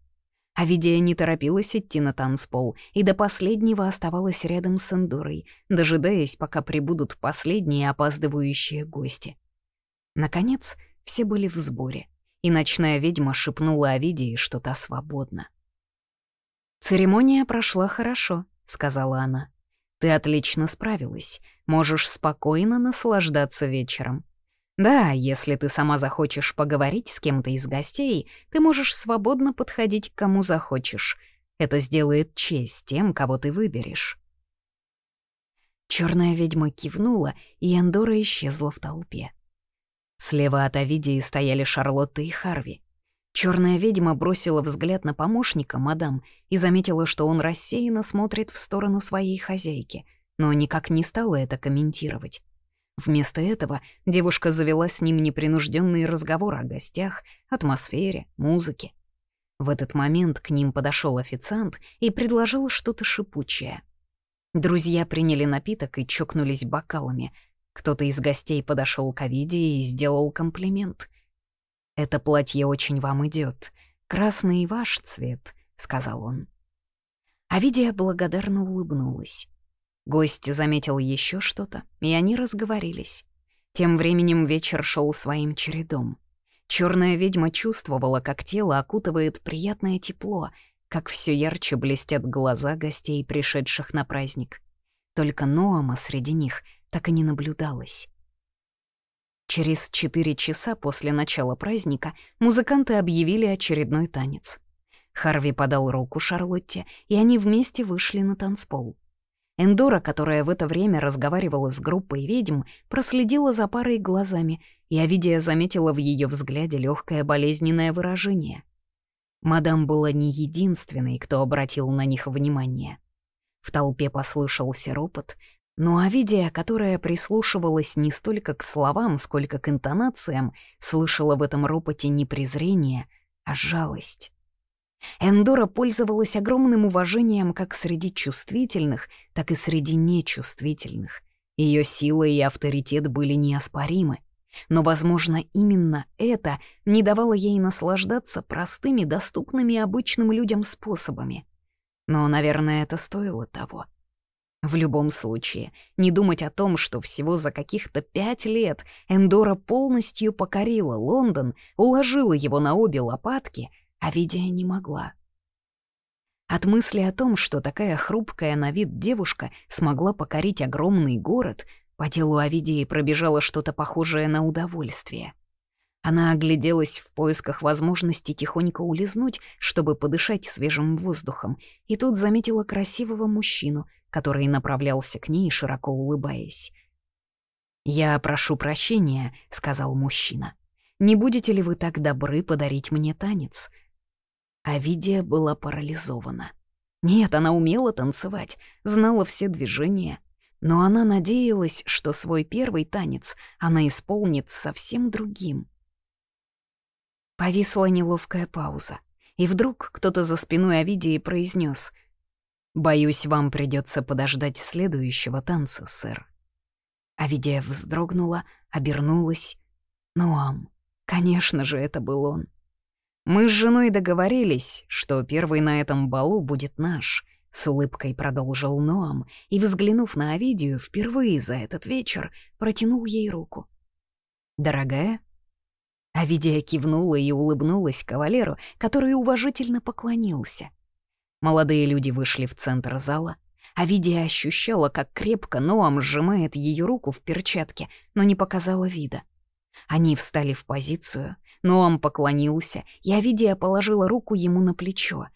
Авидия не торопилась идти на танцпол и до последнего оставалась рядом с Эндорой, дожидаясь, пока прибудут последние опаздывающие гости. Наконец, все были в сборе, и ночная ведьма шепнула Авидии, что та свободна. «Церемония прошла хорошо», — сказала она. Ты отлично справилась. Можешь спокойно наслаждаться вечером. Да, если ты сама захочешь поговорить с кем-то из гостей, ты можешь свободно подходить к кому захочешь. Это сделает честь тем, кого ты выберешь. Черная ведьма кивнула, и Эндора исчезла в толпе. Слева от Овидии стояли Шарлотта и Харви. Черная ведьма бросила взгляд на помощника, мадам, и заметила, что он рассеянно смотрит в сторону своей хозяйки, но никак не стала это комментировать. Вместо этого девушка завела с ним непринужденный разговор о гостях, атмосфере, музыке. В этот момент к ним подошел официант и предложил что-то шипучее. Друзья приняли напиток и чокнулись бокалами. Кто-то из гостей подошел к Овидии и сделал комплимент — «Это платье очень вам идет. Красный ваш цвет», — сказал он. Авидия благодарно улыбнулась. Гость заметил еще что-то, и они разговорились. Тем временем вечер шел своим чередом. Черная ведьма чувствовала, как тело окутывает приятное тепло, как все ярче блестят глаза гостей, пришедших на праздник. Только Ноама среди них так и не наблюдалось. Через четыре часа после начала праздника музыканты объявили очередной танец. Харви подал руку Шарлотте, и они вместе вышли на танцпол. Эндора, которая в это время разговаривала с группой ведьм, проследила за парой глазами, и Авидия заметила в ее взгляде легкое болезненное выражение. Мадам была не единственной, кто обратил на них внимание. В толпе послышался ропот, но Авидия, которая прислушивалась не столько к словам, сколько к интонациям, слышала в этом ропоте не презрение, а жалость. Эндора пользовалась огромным уважением как среди чувствительных, так и среди нечувствительных. Ее сила и авторитет были неоспоримы. Но, возможно, именно это не давало ей наслаждаться простыми, доступными обычным людям способами. Но, наверное, это стоило того. В любом случае, не думать о том, что всего за каких-то пять лет Эндора полностью покорила Лондон, уложила его на обе лопатки, а Видия не могла. От мысли о том, что такая хрупкая на вид девушка смогла покорить огромный город, по телу Овидии пробежало что-то похожее на удовольствие. Она огляделась в поисках возможности тихонько улизнуть, чтобы подышать свежим воздухом, и тут заметила красивого мужчину, который направлялся к ней, широко улыбаясь. «Я прошу прощения», — сказал мужчина. «Не будете ли вы так добры подарить мне танец?» А Видия была парализована. Нет, она умела танцевать, знала все движения. Но она надеялась, что свой первый танец она исполнит совсем другим. Повисла неловкая пауза. И вдруг кто-то за спиной Овидии произнес: «Боюсь, вам придется подождать следующего танца, сэр». Овидия вздрогнула, обернулась. «Нуам, конечно же, это был он. Мы с женой договорились, что первый на этом балу будет наш», — с улыбкой продолжил Ноам и, взглянув на Овидию, впервые за этот вечер протянул ей руку. «Дорогая, Авидия кивнула и улыбнулась кавалеру, который уважительно поклонился. Молодые люди вышли в центр зала. Авидия ощущала, как крепко Ноам сжимает ее руку в перчатке, но не показала вида. Они встали в позицию, Ноам поклонился, и Авидия положила руку ему на плечо.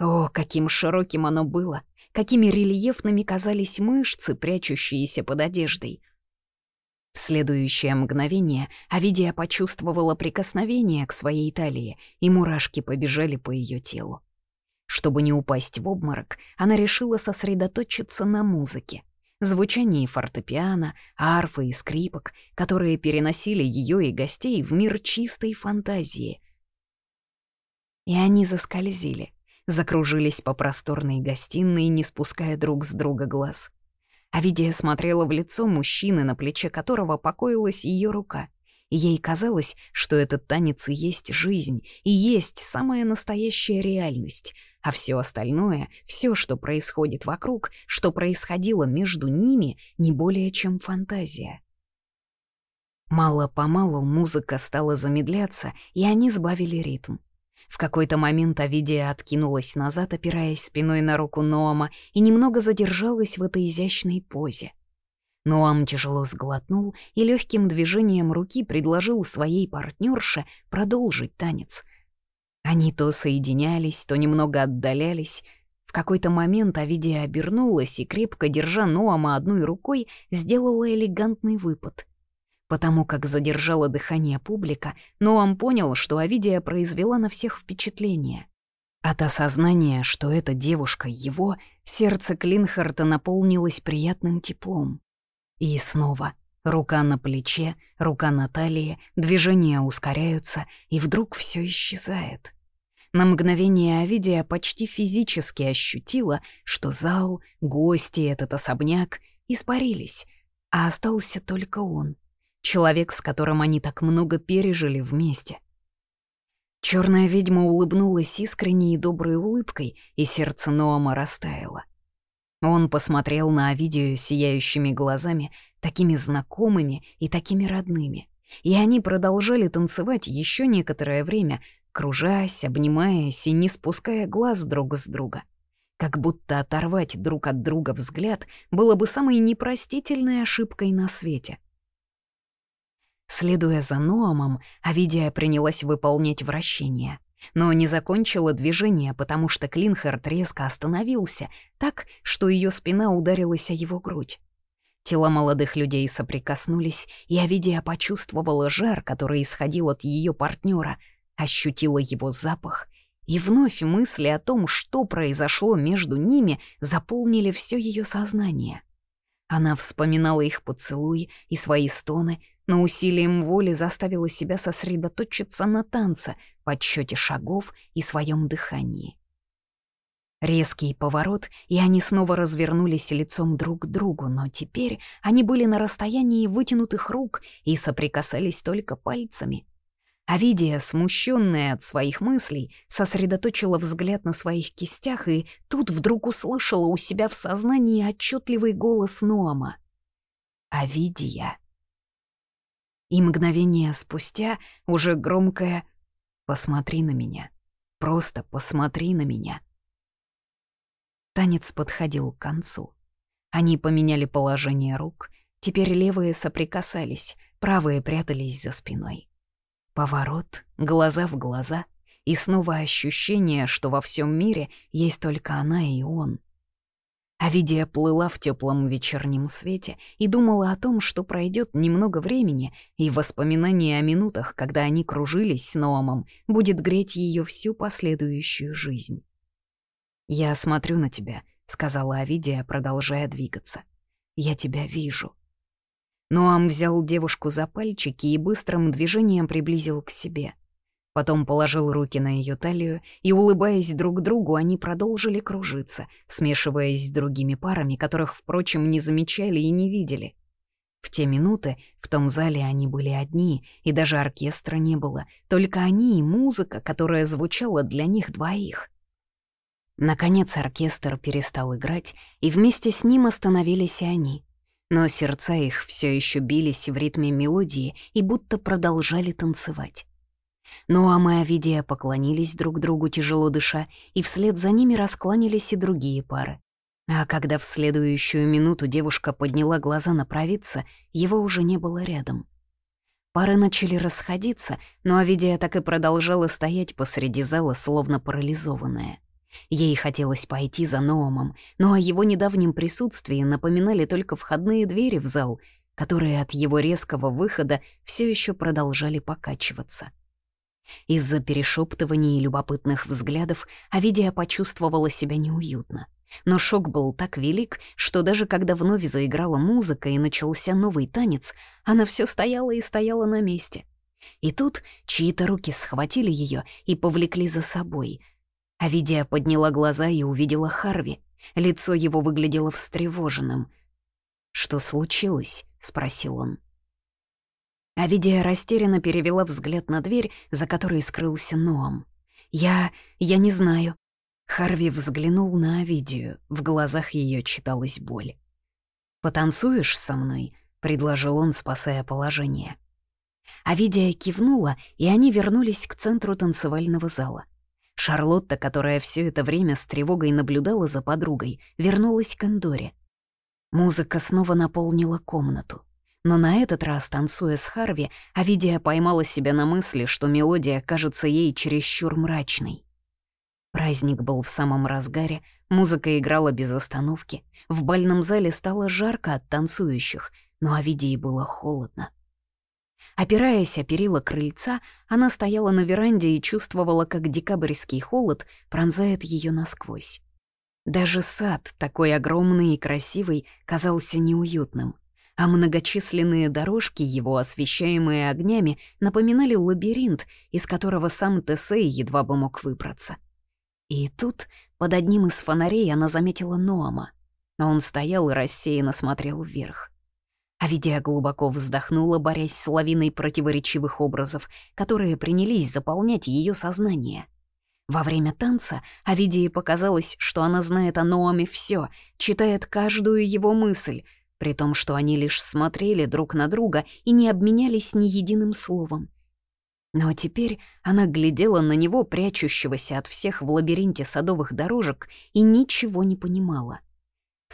О, каким широким оно было! Какими рельефными казались мышцы, прячущиеся под одеждой — в следующее мгновение Авидия почувствовала прикосновение к своей талии, и мурашки побежали по ее телу. Чтобы не упасть в обморок, она решила сосредоточиться на музыке, звучании фортепиано, арфы и скрипок, которые переносили ее и гостей в мир чистой фантазии. И они заскользили, закружились по просторной гостиной, не спуская друг с друга глаз — Авидия смотрела в лицо мужчины, на плече которого покоилась ее рука. Ей казалось, что этот танец и есть жизнь, и есть самая настоящая реальность, а все остальное, все, что происходит вокруг, что происходило между ними, не более чем фантазия. Мало-помалу музыка стала замедляться, и они сбавили ритм. В какой-то момент Авидия откинулась назад, опираясь спиной на руку Ноама, и немного задержалась в этой изящной позе. Ноам тяжело сглотнул и легким движением руки предложил своей партнерше продолжить танец. Они то соединялись, то немного отдалялись. В какой-то момент Авидия обернулась и, крепко держа Ноама одной рукой, сделала элегантный выпад. Потому как задержала дыхание публика, Ноам понял, что Авидия произвела на всех впечатление. От осознания, что эта девушка его, сердце Клинхарта наполнилось приятным теплом. И снова рука на плече, рука на талии, движения ускоряются, и вдруг все исчезает. На мгновение Авидия почти физически ощутила, что зал, гости, этот особняк испарились, а остался только он, человек, с которым они так много пережили вместе. Черная ведьма улыбнулась искренней и доброй улыбкой, и сердце Ноама растаяло. Он посмотрел на Авидию сияющими глазами, такими знакомыми и такими родными. И они продолжали танцевать еще некоторое время, кружась, обнимаясь и не спуская глаз друг с друга. Как будто оторвать друг от друга взгляд было бы самой непростительной ошибкой на свете. Следуя за Ноамом, Авидия принялась выполнять вращение. Но не закончила движение, потому что Клинхард резко остановился, так, что ее спина ударилась о его грудь. Тела молодых людей соприкоснулись, и Авидия почувствовала жар, который исходил от ее партнера, ощутила его запах, и вновь мысли о том, что произошло между ними, заполнили все ее сознание. Она вспоминала их поцелуй и свои стоны, но усилием воли заставила себя сосредоточиться на танце, подсчете шагов и своем дыхании. Резкий поворот, и они снова развернулись лицом друг к другу, но теперь они были на расстоянии вытянутых рук и соприкасались только пальцами. Авидия, смущенная от своих мыслей, сосредоточила взгляд на своих кистях и тут вдруг услышала у себя в сознании отчетливый голос Ноама. «Авидия». И мгновение спустя уже громкое «Посмотри на меня, просто посмотри на меня». Танец подходил к концу. Они поменяли положение рук, теперь левые соприкасались, правые прятались за спиной. Поворот, глаза в глаза, и снова ощущение, что во всем мире есть только она и он. Авидия плыла в теплом вечернем свете и думала о том, что пройдет немного времени, и воспоминание о минутах, когда они кружились с Ноамом, будет греть ее всю последующую жизнь. «Я смотрю на тебя», — сказала Авидия, продолжая двигаться. «Я тебя вижу». Ноам взял девушку за пальчики и быстрым движением приблизил к себе. Потом положил руки на ее талию, и, улыбаясь друг другу, они продолжили кружиться, смешиваясь с другими парами, которых, впрочем, не замечали и не видели. В те минуты в том зале они были одни, и даже оркестра не было, только они и музыка, которая звучала для них двоих. Наконец оркестр перестал играть, и вместе с ним остановились и они но сердца их все еще бились в ритме мелодии и будто продолжали танцевать. Ну а мы, Авидия, поклонились друг другу, тяжело дыша, и вслед за ними раскланялись и другие пары. А когда в следующую минуту девушка подняла глаза на провидца, его уже не было рядом. Пары начали расходиться, но Авидия так и продолжала стоять посреди зала, словно парализованная. Ей хотелось пойти за Ноомом, но о его недавнем присутствии напоминали только входные двери в зал, которые от его резкого выхода все еще продолжали покачиваться. Из-за перешептываний и любопытных взглядов Авидия почувствовала себя неуютно. Но шок был так велик, что даже когда вновь заиграла музыка и начался новый танец, она все стояла и стояла на месте. И тут чьи-то руки схватили ее и повлекли за собой — Авидия подняла глаза и увидела Харви. Лицо его выглядело встревоженным. «Что случилось?» — спросил он. Авидия растерянно перевела взгляд на дверь, за которой скрылся Ноам. «Я... я не знаю». Харви взглянул на Авидию, в глазах ее читалась боль. «Потанцуешь со мной?» — предложил он, спасая положение. Авидия кивнула, и они вернулись к центру танцевального зала. Шарлотта, которая все это время с тревогой наблюдала за подругой, вернулась к Эндоре. Музыка снова наполнила комнату. Но на этот раз, танцуя с Харви, Авидия поймала себя на мысли, что мелодия кажется ей чересчур мрачной. Праздник был в самом разгаре, музыка играла без остановки, в бальном зале стало жарко от танцующих, но Авидии было холодно. Опираясь о перила крыльца, она стояла на веранде и чувствовала, как декабрьский холод пронзает ее насквозь. Даже сад, такой огромный и красивый, казался неуютным, а многочисленные дорожки, его освещаемые огнями, напоминали лабиринт, из которого сам Тесей едва бы мог выбраться. И тут под одним из фонарей она заметила Ноама. Он стоял и рассеянно смотрел вверх. Авидия глубоко вздохнула, борясь с лавиной противоречивых образов, которые принялись заполнять ее сознание. Во время танца Авидии показалось, что она знает о Ноаме все, читает каждую его мысль, при том, что они лишь смотрели друг на друга и не обменялись ни единым словом. Но теперь она глядела на него, прячущегося от всех в лабиринте садовых дорожек, и ничего не понимала.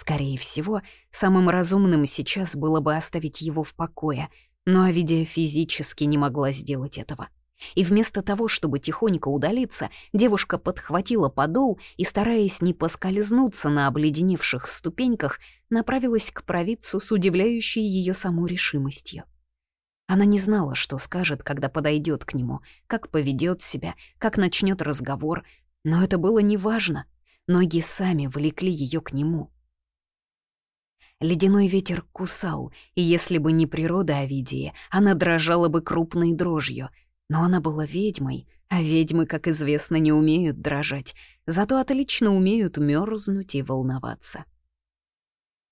Скорее всего, самым разумным сейчас было бы оставить его в покое, но Авидия физически не могла сделать этого. И вместо того, чтобы тихонько удалиться, девушка подхватила подол и, стараясь не поскользнуться на обледеневших ступеньках, направилась к провидцу с удивляющей ее саму решимостью. Она не знала, что скажет, когда подойдет к нему, как поведет себя, как начнет разговор, но это было неважно. Ноги сами влекли ее к нему. Ледяной ветер кусал, и если бы не природа Овидии, она дрожала бы крупной дрожью. Но она была ведьмой, а ведьмы, как известно, не умеют дрожать, зато отлично умеют мерзнуть и волноваться.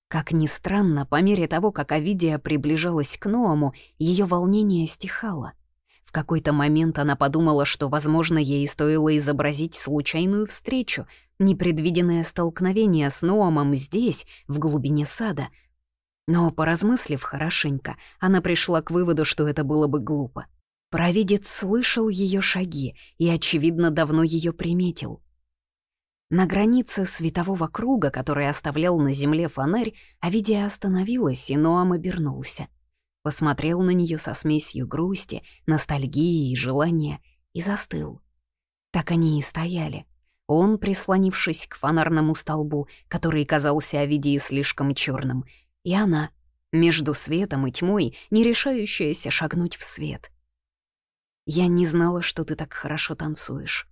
Как ни странно, по мере того, как Авидия приближалась к Ноаму, ее волнение стихало. В какой-то момент она подумала, что, возможно, ей стоило изобразить случайную встречу, непредвиденное столкновение с Ноамом здесь, в глубине сада. Но, поразмыслив хорошенько, она пришла к выводу, что это было бы глупо. Провидец слышал ее шаги и, очевидно, давно ее приметил. На границе светового круга, который оставлял на земле фонарь, Авидия остановилась, и Ноам обернулся. Посмотрел на нее со смесью грусти, ностальгии и желания и застыл. Так они и стояли. Он, прислонившись к фонарному столбу, который казался Авидии слишком черным, и она, между светом и тьмой, не решающаяся шагнуть в свет. «Я не знала, что ты так хорошо танцуешь»,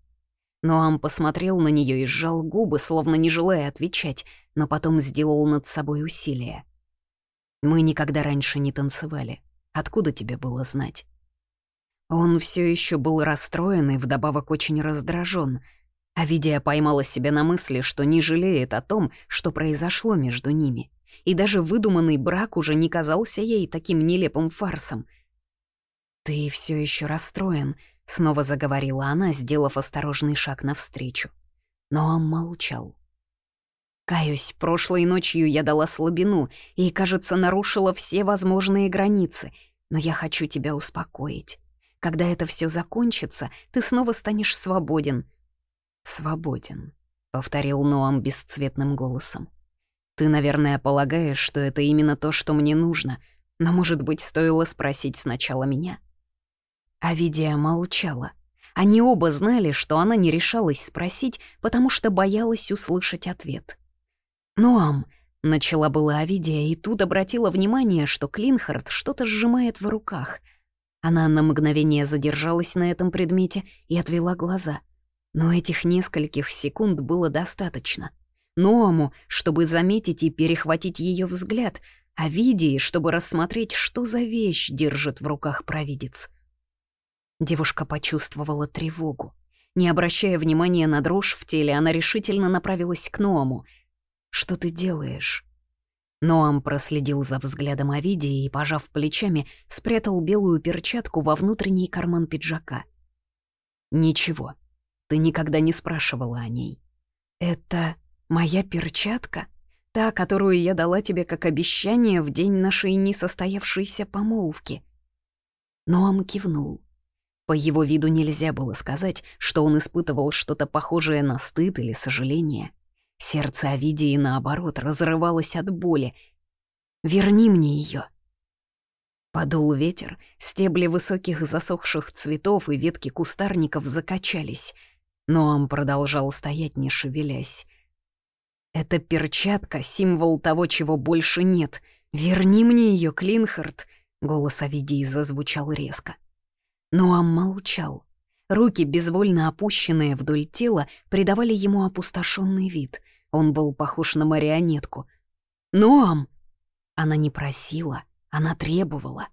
Ноам посмотрел на нее и сжал губы, словно не желая отвечать, но потом сделал над собой усилие. «Мы никогда раньше не танцевали. Откуда тебе было знать?» Он все еще был расстроен и вдобавок очень раздражен. А Видия поймала себя на мысли, что не жалеет о том, что произошло между ними. И даже выдуманный брак уже не казался ей таким нелепым фарсом. «Ты все еще расстроен», Снова заговорила она, сделав осторожный шаг навстречу. Но он молчал. Каюсь, прошлой ночью я дала слабину и, кажется, нарушила все возможные границы, но я хочу тебя успокоить. Когда это все закончится, ты снова станешь свободен. Свободен, повторил Ноам бесцветным голосом. Ты, наверное, полагаешь, что это именно то, что мне нужно, но, может быть, стоило спросить сначала меня. Авидия молчала. Они оба знали, что она не решалась спросить, потому что боялась услышать ответ. «Ноам», — начала была Авидия, и тут обратила внимание, что Клинхард что-то сжимает в руках. Она на мгновение задержалась на этом предмете и отвела глаза. Но этих нескольких секунд было достаточно. Ноаму, чтобы заметить и перехватить ее взгляд, а Видии, чтобы рассмотреть, что за вещь держит в руках провидец. Девушка почувствовала тревогу. Не обращая внимания на дрожь в теле, она решительно направилась к Ноаму. «Что ты делаешь?» Ноам проследил за взглядом Овидии и, пожав плечами, спрятал белую перчатку во внутренний карман пиджака. «Ничего, ты никогда не спрашивала о ней. Это моя перчатка? Та, которую я дала тебе как обещание в день нашей несостоявшейся помолвки?» Ноам кивнул. По его виду нельзя было сказать, что он испытывал что-то похожее на стыд или сожаление. Сердце Овидии, наоборот, разрывалось от боли. «Верни мне ее. Подул ветер, стебли высоких засохших цветов и ветки кустарников закачались. Ноам продолжал стоять, не шевелясь. «Эта перчатка — символ того, чего больше нет. Верни мне ее, Клинхард!» Голос Авидии зазвучал резко. Ноам молчал. Руки, безвольно опущенные вдоль тела, придавали ему опустошенный вид. Он был похож на марионетку. «Ноам!» Она не просила, она требовала.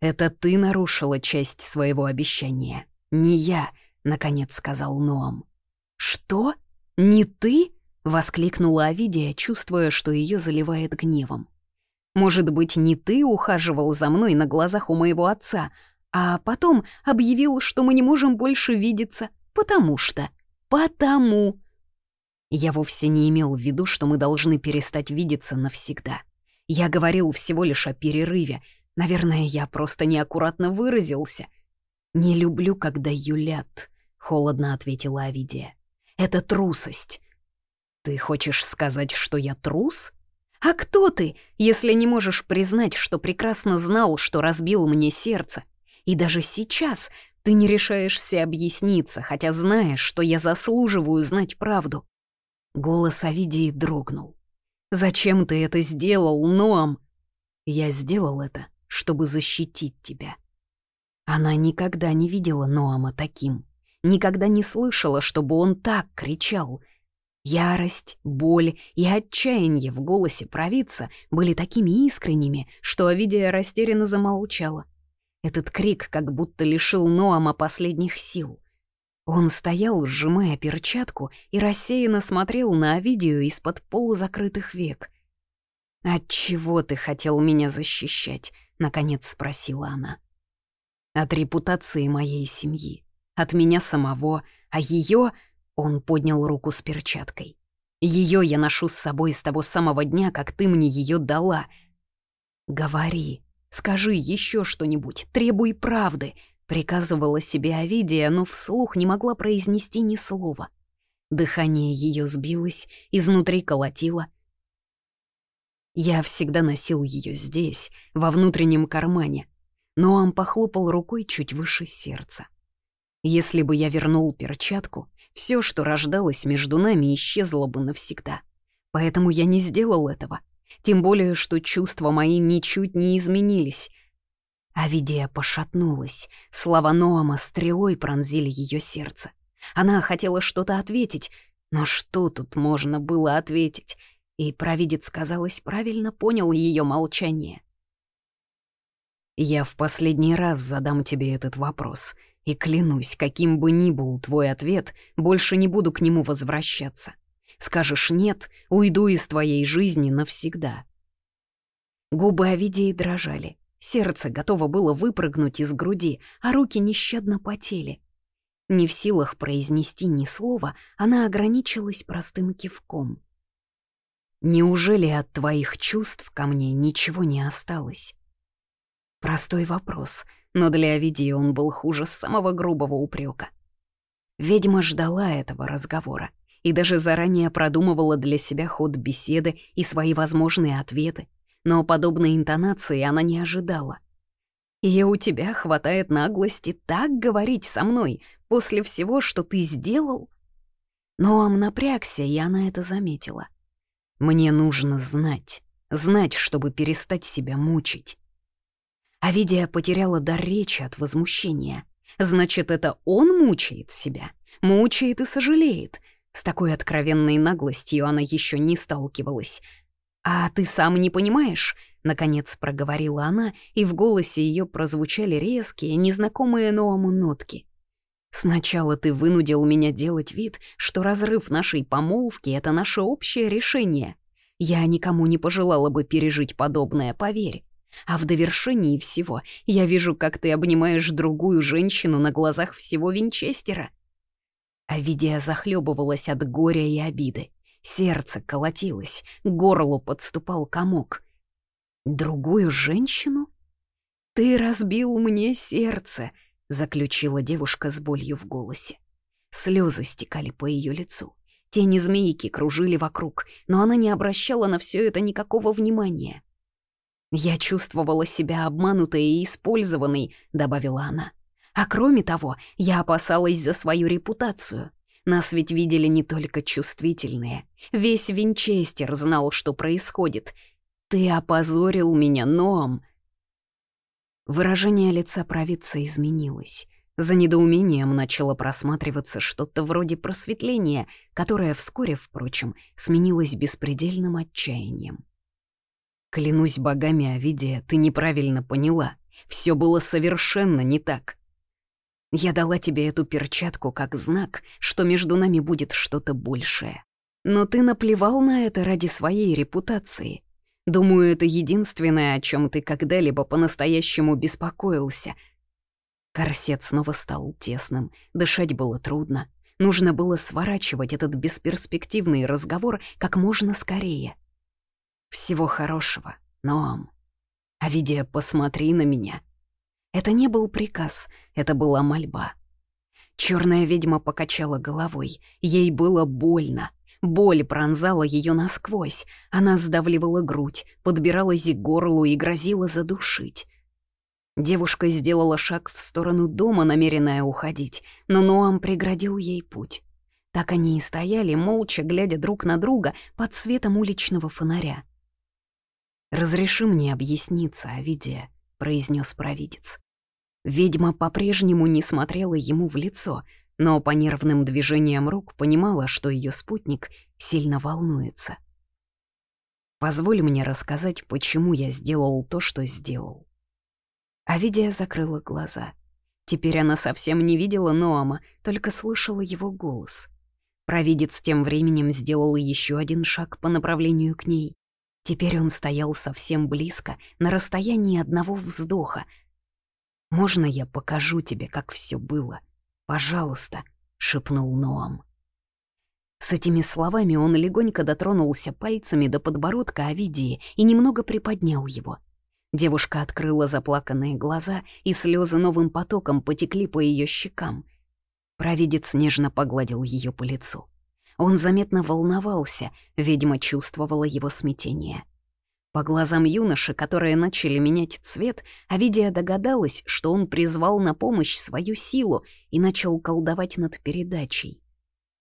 «Это ты нарушила часть своего обещания, не я», — наконец сказал Ноам. «Что? Не ты?» — воскликнула Авидия, чувствуя, что ее заливает гневом. «Может быть, не ты ухаживал за мной на глазах у моего отца, а потом объявил, что мы не можем больше видеться, потому что... Потому...» Я вовсе не имел в виду, что мы должны перестать видеться навсегда. Я говорил всего лишь о перерыве. Наверное, я просто неаккуратно выразился. «Не люблю, когда юлят», — холодно ответила Авидия. «Это трусость». «Ты хочешь сказать, что я трус?» «А кто ты, если не можешь признать, что прекрасно знал, что разбил мне сердце? И даже сейчас ты не решаешься объясниться, хотя знаешь, что я заслуживаю знать правду». Голос Авидии дрогнул. Зачем ты это сделал, Ноам?» «Я сделал это, чтобы защитить тебя». Она никогда не видела Ноама таким, никогда не слышала, чтобы он так кричал. Ярость, боль и отчаяние в голосе провидца были такими искренними, что Овидия растерянно замолчала. Этот крик как будто лишил Ноама последних сил. Он стоял, сжимая перчатку, и рассеянно смотрел на Овидию из-под полузакрытых век. «Отчего ты хотел меня защищать?» — наконец спросила она. «От репутации моей семьи, от меня самого, а ее он поднял руку с перчаткой. Ее я ношу с собой с того самого дня, как ты мне ее дала. Говори, скажи еще что-нибудь, требуй правды, Приказывала себе Овидия, но вслух не могла произнести ни слова. Дыхание ее сбилось, изнутри колотило. Я всегда носил ее здесь, во внутреннем кармане, но он похлопал рукой чуть выше сердца. Если бы я вернул перчатку, все, что рождалось между нами, исчезло бы навсегда. Поэтому я не сделал этого. Тем более, что чувства мои ничуть не изменились — Авидия пошатнулась. Слова Ноама стрелой пронзили ее сердце. Она хотела что-то ответить, но что тут можно было ответить? И провидец, казалось, правильно понял ее молчание. «Я в последний раз задам тебе этот вопрос, и клянусь, каким бы ни был твой ответ, больше не буду к нему возвращаться. Скажешь «нет», уйду из твоей жизни навсегда». Губы Авидии дрожали. Сердце готово было выпрыгнуть из груди, а руки нещадно потели. Не в силах произнести ни слова, она ограничилась простым кивком. «Неужели от твоих чувств ко мне ничего не осталось?» Простой вопрос, но для Овидии он был хуже самого грубого упрека. Ведьма ждала этого разговора и даже заранее продумывала для себя ход беседы и свои возможные ответы но подобной интонации она не ожидала. «И у тебя хватает наглости так говорить со мной после всего, что ты сделал?» Ноам напрягся, и она это заметила. «Мне нужно знать, знать, чтобы перестать себя мучить». Авидия потеряла дар речи от возмущения. Значит, это он мучает себя, мучает и сожалеет. С такой откровенной наглостью она еще не сталкивалась. «А ты сам не понимаешь?» — наконец проговорила она, и в голосе ее прозвучали резкие, незнакомые новому нотки. «Сначала ты вынудил меня делать вид, что разрыв нашей помолвки — это наше общее решение. Я никому не пожелала бы пережить подобное, поверь. А в довершении всего я вижу, как ты обнимаешь другую женщину на глазах всего Винчестера». Авидия захлебывалась от горя и обиды. Сердце колотилось, к горлу подступал комок. «Другую женщину?» «Ты разбил мне сердце», — заключила девушка с болью в голосе. Слезы стекали по ее лицу. Тени змейки кружили вокруг, но она не обращала на все это никакого внимания. «Я чувствовала себя обманутой и использованной», — добавила она. А кроме того, я опасалась за свою репутацию. Нас ведь видели не только чувствительные. Весь Винчестер знал, что происходит. Ты опозорил меня, Ноам. Выражение лица провидца изменилось. За недоумением начало просматриваться что-то вроде просветления, которое вскоре, впрочем, сменилось беспредельным отчаянием. «Клянусь богами, Овидия, ты неправильно поняла. Все было совершенно не так. Я дала тебе эту перчатку как знак, что между нами будет что-то большее. Но ты наплевал на это ради своей репутации. Думаю, это единственное, о чем ты когда-либо по-настоящему беспокоился — Корсет снова стал тесным, дышать было трудно. Нужно было сворачивать этот бесперспективный разговор как можно скорее. «Всего хорошего, Ноам. Авидия, посмотри на меня». Это не был приказ, это была мольба. Черная ведьма покачала головой. Ей было больно. Боль пронзала ее насквозь. Она сдавливала грудь, подбиралась к горлу и грозила задушить. Девушка сделала шаг в сторону дома, намеренная уходить, но Ноам преградил ей путь. Так они и стояли, молча глядя друг на друга под светом уличного фонаря. «Разреши мне объясниться, Авидия», — произнес провидец. Ведьма по-прежнему не смотрела ему в лицо, но по нервным движениям рук понимала, что ее спутник сильно волнуется. «Позволь мне рассказать, почему я сделал то, что сделал. Авидия закрыла глаза. Теперь она совсем не видела Ноама, только слышала его голос. Провидец тем временем сделал еще один шаг по направлению к ней. Теперь он стоял совсем близко, на расстоянии одного вздоха. «Можно я покажу тебе, как все было? Пожалуйста», — шепнул Ноам. С этими словами он легонько дотронулся пальцами до подбородка Авидии и немного приподнял его. Девушка открыла заплаканные глаза, и слезы новым потоком потекли по ее щекам. Провидец нежно погладил ее по лицу. Он заметно волновался, ведьма чувствовала его смятение. По глазам юноши, которые начали менять цвет, Авидия догадалась, что он призвал на помощь свою силу и начал колдовать над передачей.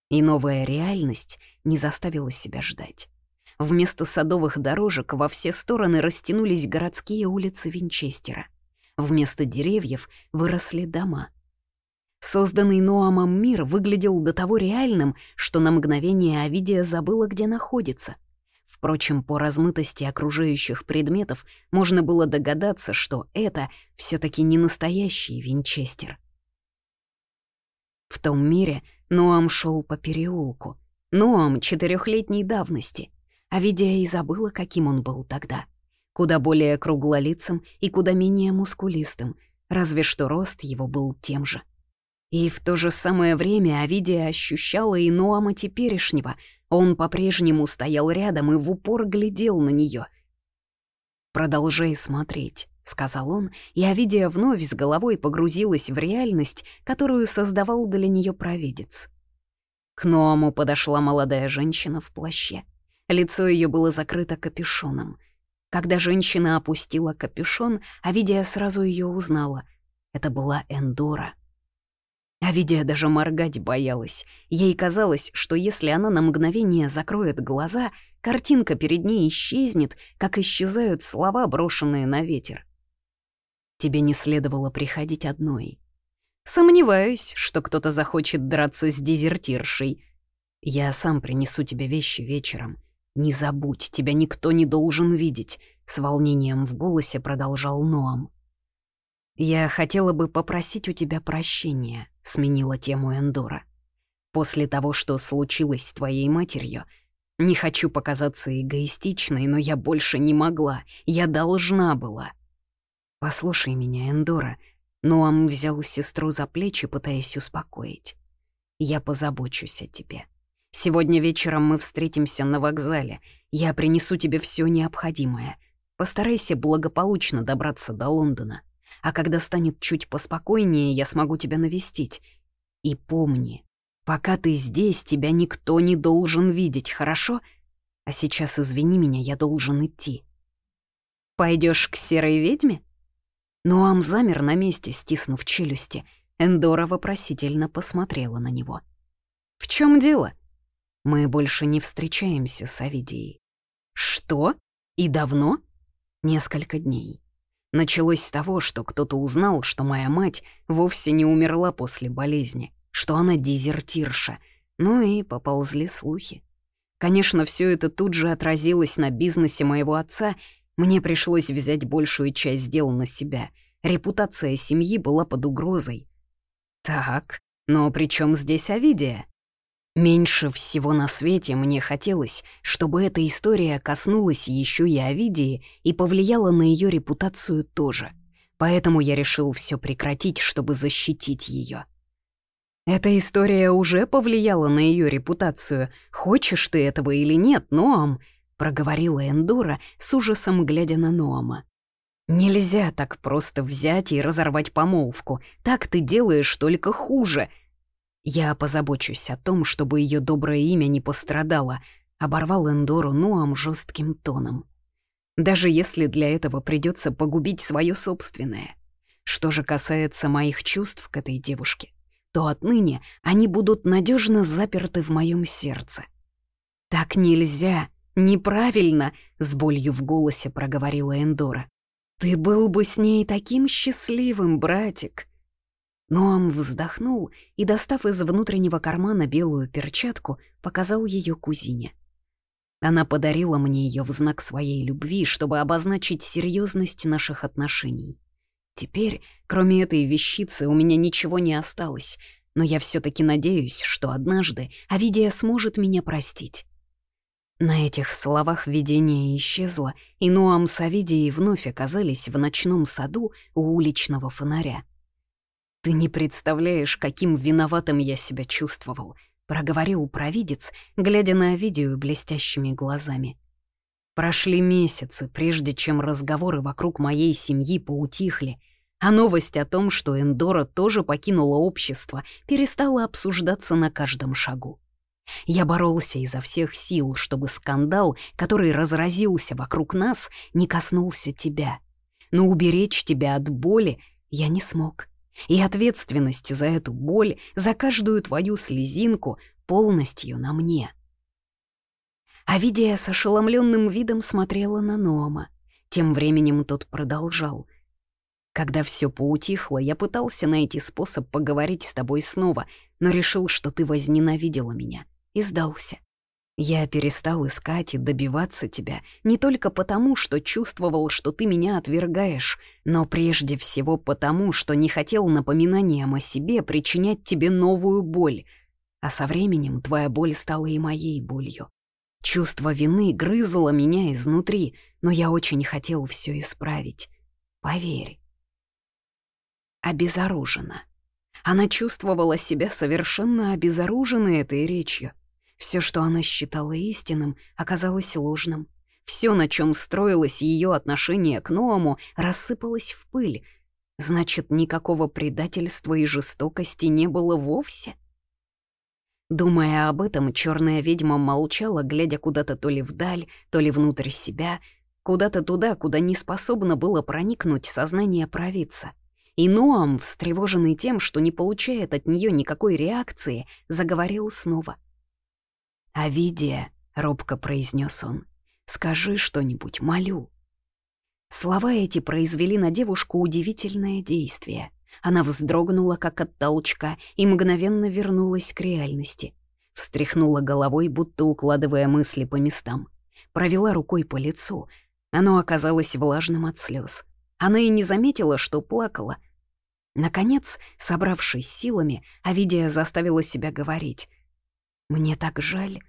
И новая реальность не заставила себя ждать. Вместо садовых дорожек во все стороны растянулись городские улицы Винчестера. Вместо деревьев выросли дома. Созданный Ноамом мир выглядел до того реальным, что на мгновение Авидия забыла, где находится. Впрочем, по размытости окружающих предметов можно было догадаться, что это все таки не настоящий Винчестер. В том мире Ноам шел по переулку. Ноам четырехлетней давности. А Видия и забыла, каким он был тогда. Куда более круглолицым и куда менее мускулистым, разве что рост его был тем же. И в то же самое время Авидия ощущала и Ноама теперешнего. Он по-прежнему стоял рядом и в упор глядел на нее. «Продолжай смотреть», — сказал он, и Авидия вновь с головой погрузилась в реальность, которую создавал для нее провидец. К Ноаму подошла молодая женщина в плаще. Лицо ее было закрыто капюшоном. Когда женщина опустила капюшон, Авидия сразу ее узнала. Это была Эндора. Авидия даже моргать боялась. Ей казалось, что если она на мгновение закроет глаза, картинка перед ней исчезнет, как исчезают слова, брошенные на ветер. Тебе не следовало приходить одной. Сомневаюсь, что кто-то захочет драться с дезертиршей. Я сам принесу тебе вещи вечером. «Не забудь, тебя никто не должен видеть», — с волнением в голосе продолжал Ноам. «Я хотела бы попросить у тебя прощения», — сменила тему Эндора. «После того, что случилось с твоей матерью, не хочу показаться эгоистичной, но я больше не могла, я должна была». «Послушай меня, Эндора», — Ноам взял сестру за плечи, пытаясь успокоить. «Я позабочусь о тебе». Сегодня вечером мы встретимся на вокзале. Я принесу тебе все необходимое. Постарайся благополучно добраться до Лондона. А когда станет чуть поспокойнее, я смогу тебя навестить. И помни, пока ты здесь, тебя никто не должен видеть, хорошо? А сейчас, извини меня, я должен идти. Пойдешь к серой ведьме? Нуам замер на месте, стиснув челюсти. Эндора вопросительно посмотрела на него. «В чем дело?» «Мы больше не встречаемся с Авидией». «Что? И давно?» «Несколько дней». Началось с того, что кто-то узнал, что моя мать вовсе не умерла после болезни, что она дезертирша, ну и поползли слухи. Конечно, все это тут же отразилось на бизнесе моего отца, мне пришлось взять большую часть дел на себя. Репутация семьи была под угрозой. Так, но при чем здесь Авидия? Меньше всего на свете мне хотелось, чтобы эта история коснулась еще и Авидии и повлияла на ее репутацию тоже. Поэтому я решил все прекратить, чтобы защитить ее. Эта история уже повлияла на ее репутацию, хочешь ты этого или нет, Ноам, проговорила Эндора с ужасом глядя на Ноама. Нельзя так просто взять и разорвать помолвку. Так ты делаешь только хуже. Я позабочусь о том, чтобы ее доброе имя не пострадало, оборвал Эндору Ноам жестким тоном. Даже если для этого придется погубить свое собственное. Что же касается моих чувств к этой девушке, то отныне они будут надежно заперты в моем сердце. Так нельзя, неправильно, с болью в голосе проговорила Эндора. Ты был бы с ней таким счастливым, братик. Ноам вздохнул и, достав из внутреннего кармана белую перчатку, показал ее кузине. Она подарила мне ее в знак своей любви, чтобы обозначить серьезность наших отношений. Теперь, кроме этой вещицы, у меня ничего не осталось, но я все таки надеюсь, что однажды Авидия сможет меня простить. На этих словах видение исчезло, и Ноам с Авидией вновь оказались в ночном саду у уличного фонаря. «Ты не представляешь, каким виноватым я себя чувствовал», — проговорил провидец, глядя на Овидию блестящими глазами. Прошли месяцы, прежде чем разговоры вокруг моей семьи поутихли, а новость о том, что Эндора тоже покинула общество, перестала обсуждаться на каждом шагу. Я боролся изо всех сил, чтобы скандал, который разразился вокруг нас, не коснулся тебя. Но уберечь тебя от боли я не смог. И ответственность за эту боль, за каждую твою слезинку полностью на мне. Авидия с ошеломленным видом смотрела на Нома. Тем временем тот продолжал. «Когда все поутихло, я пытался найти способ поговорить с тобой снова, но решил, что ты возненавидела меня, и сдался. Я перестал искать и добиваться тебя не только потому, что чувствовал, что ты меня отвергаешь, но прежде всего потому, что не хотел напоминанием о себе причинять тебе новую боль. А со временем твоя боль стала и моей болью. Чувство вины грызло меня изнутри, но я очень хотел все исправить. Поверь. Обезоружена. Она чувствовала себя совершенно обезоруженной этой речью — все, что она считала истинным, оказалось ложным. Все, на чем строилось ее отношение к Ноаму, рассыпалось в пыль. Значит, никакого предательства и жестокости не было вовсе. Думая об этом, черная ведьма молчала, глядя куда-то то ли вдаль, то ли внутрь себя, куда-то туда, куда не способно было проникнуть сознание провидца. И Ноам, встревоженный тем, что не получает от нее никакой реакции, заговорил снова — «Авидия», — робко произнес он, — «скажи что-нибудь, молю». Слова эти произвели на девушку удивительное действие. Она вздрогнула, как от толчка, и мгновенно вернулась к реальности. Встряхнула головой, будто укладывая мысли по местам. Провела рукой по лицу. Оно оказалось влажным от слез. Она и не заметила, что плакала. Наконец, собравшись силами, Авидия заставила себя говорить. «Мне так жаль».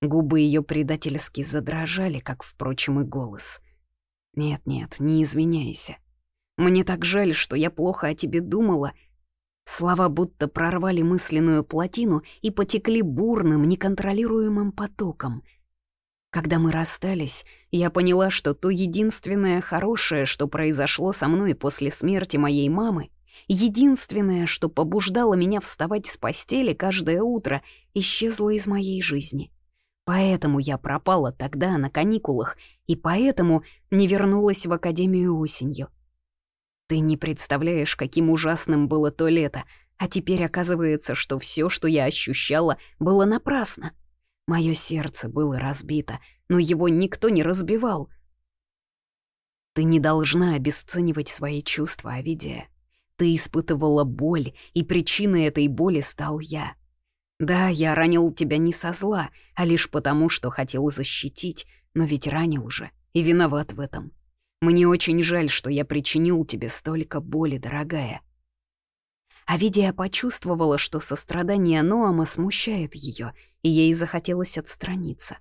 Губы ее предательски задрожали, как, впрочем, и голос. «Нет-нет, не извиняйся. Мне так жаль, что я плохо о тебе думала». Слова будто прорвали мысленную плотину и потекли бурным, неконтролируемым потоком. Когда мы расстались, я поняла, что то единственное хорошее, что произошло со мной после смерти моей мамы, Единственное, что побуждало меня вставать с постели каждое утро, исчезло из моей жизни. Поэтому я пропала тогда на каникулах, и поэтому не вернулась в академию осенью. Ты не представляешь, каким ужасным было то лето, а теперь оказывается, что все, что я ощущала, было напрасно. Мое сердце было разбито, но его никто не разбивал. Ты не должна обесценивать свои чувства, Авидия. Ты испытывала боль, и причиной этой боли стал я. Да, я ранил тебя не со зла, а лишь потому, что хотел защитить, но ведь ранил уже и виноват в этом. Мне очень жаль, что я причинил тебе столько боли, дорогая». Авидия почувствовала, что сострадание Ноама смущает ее, и ей захотелось отстраниться.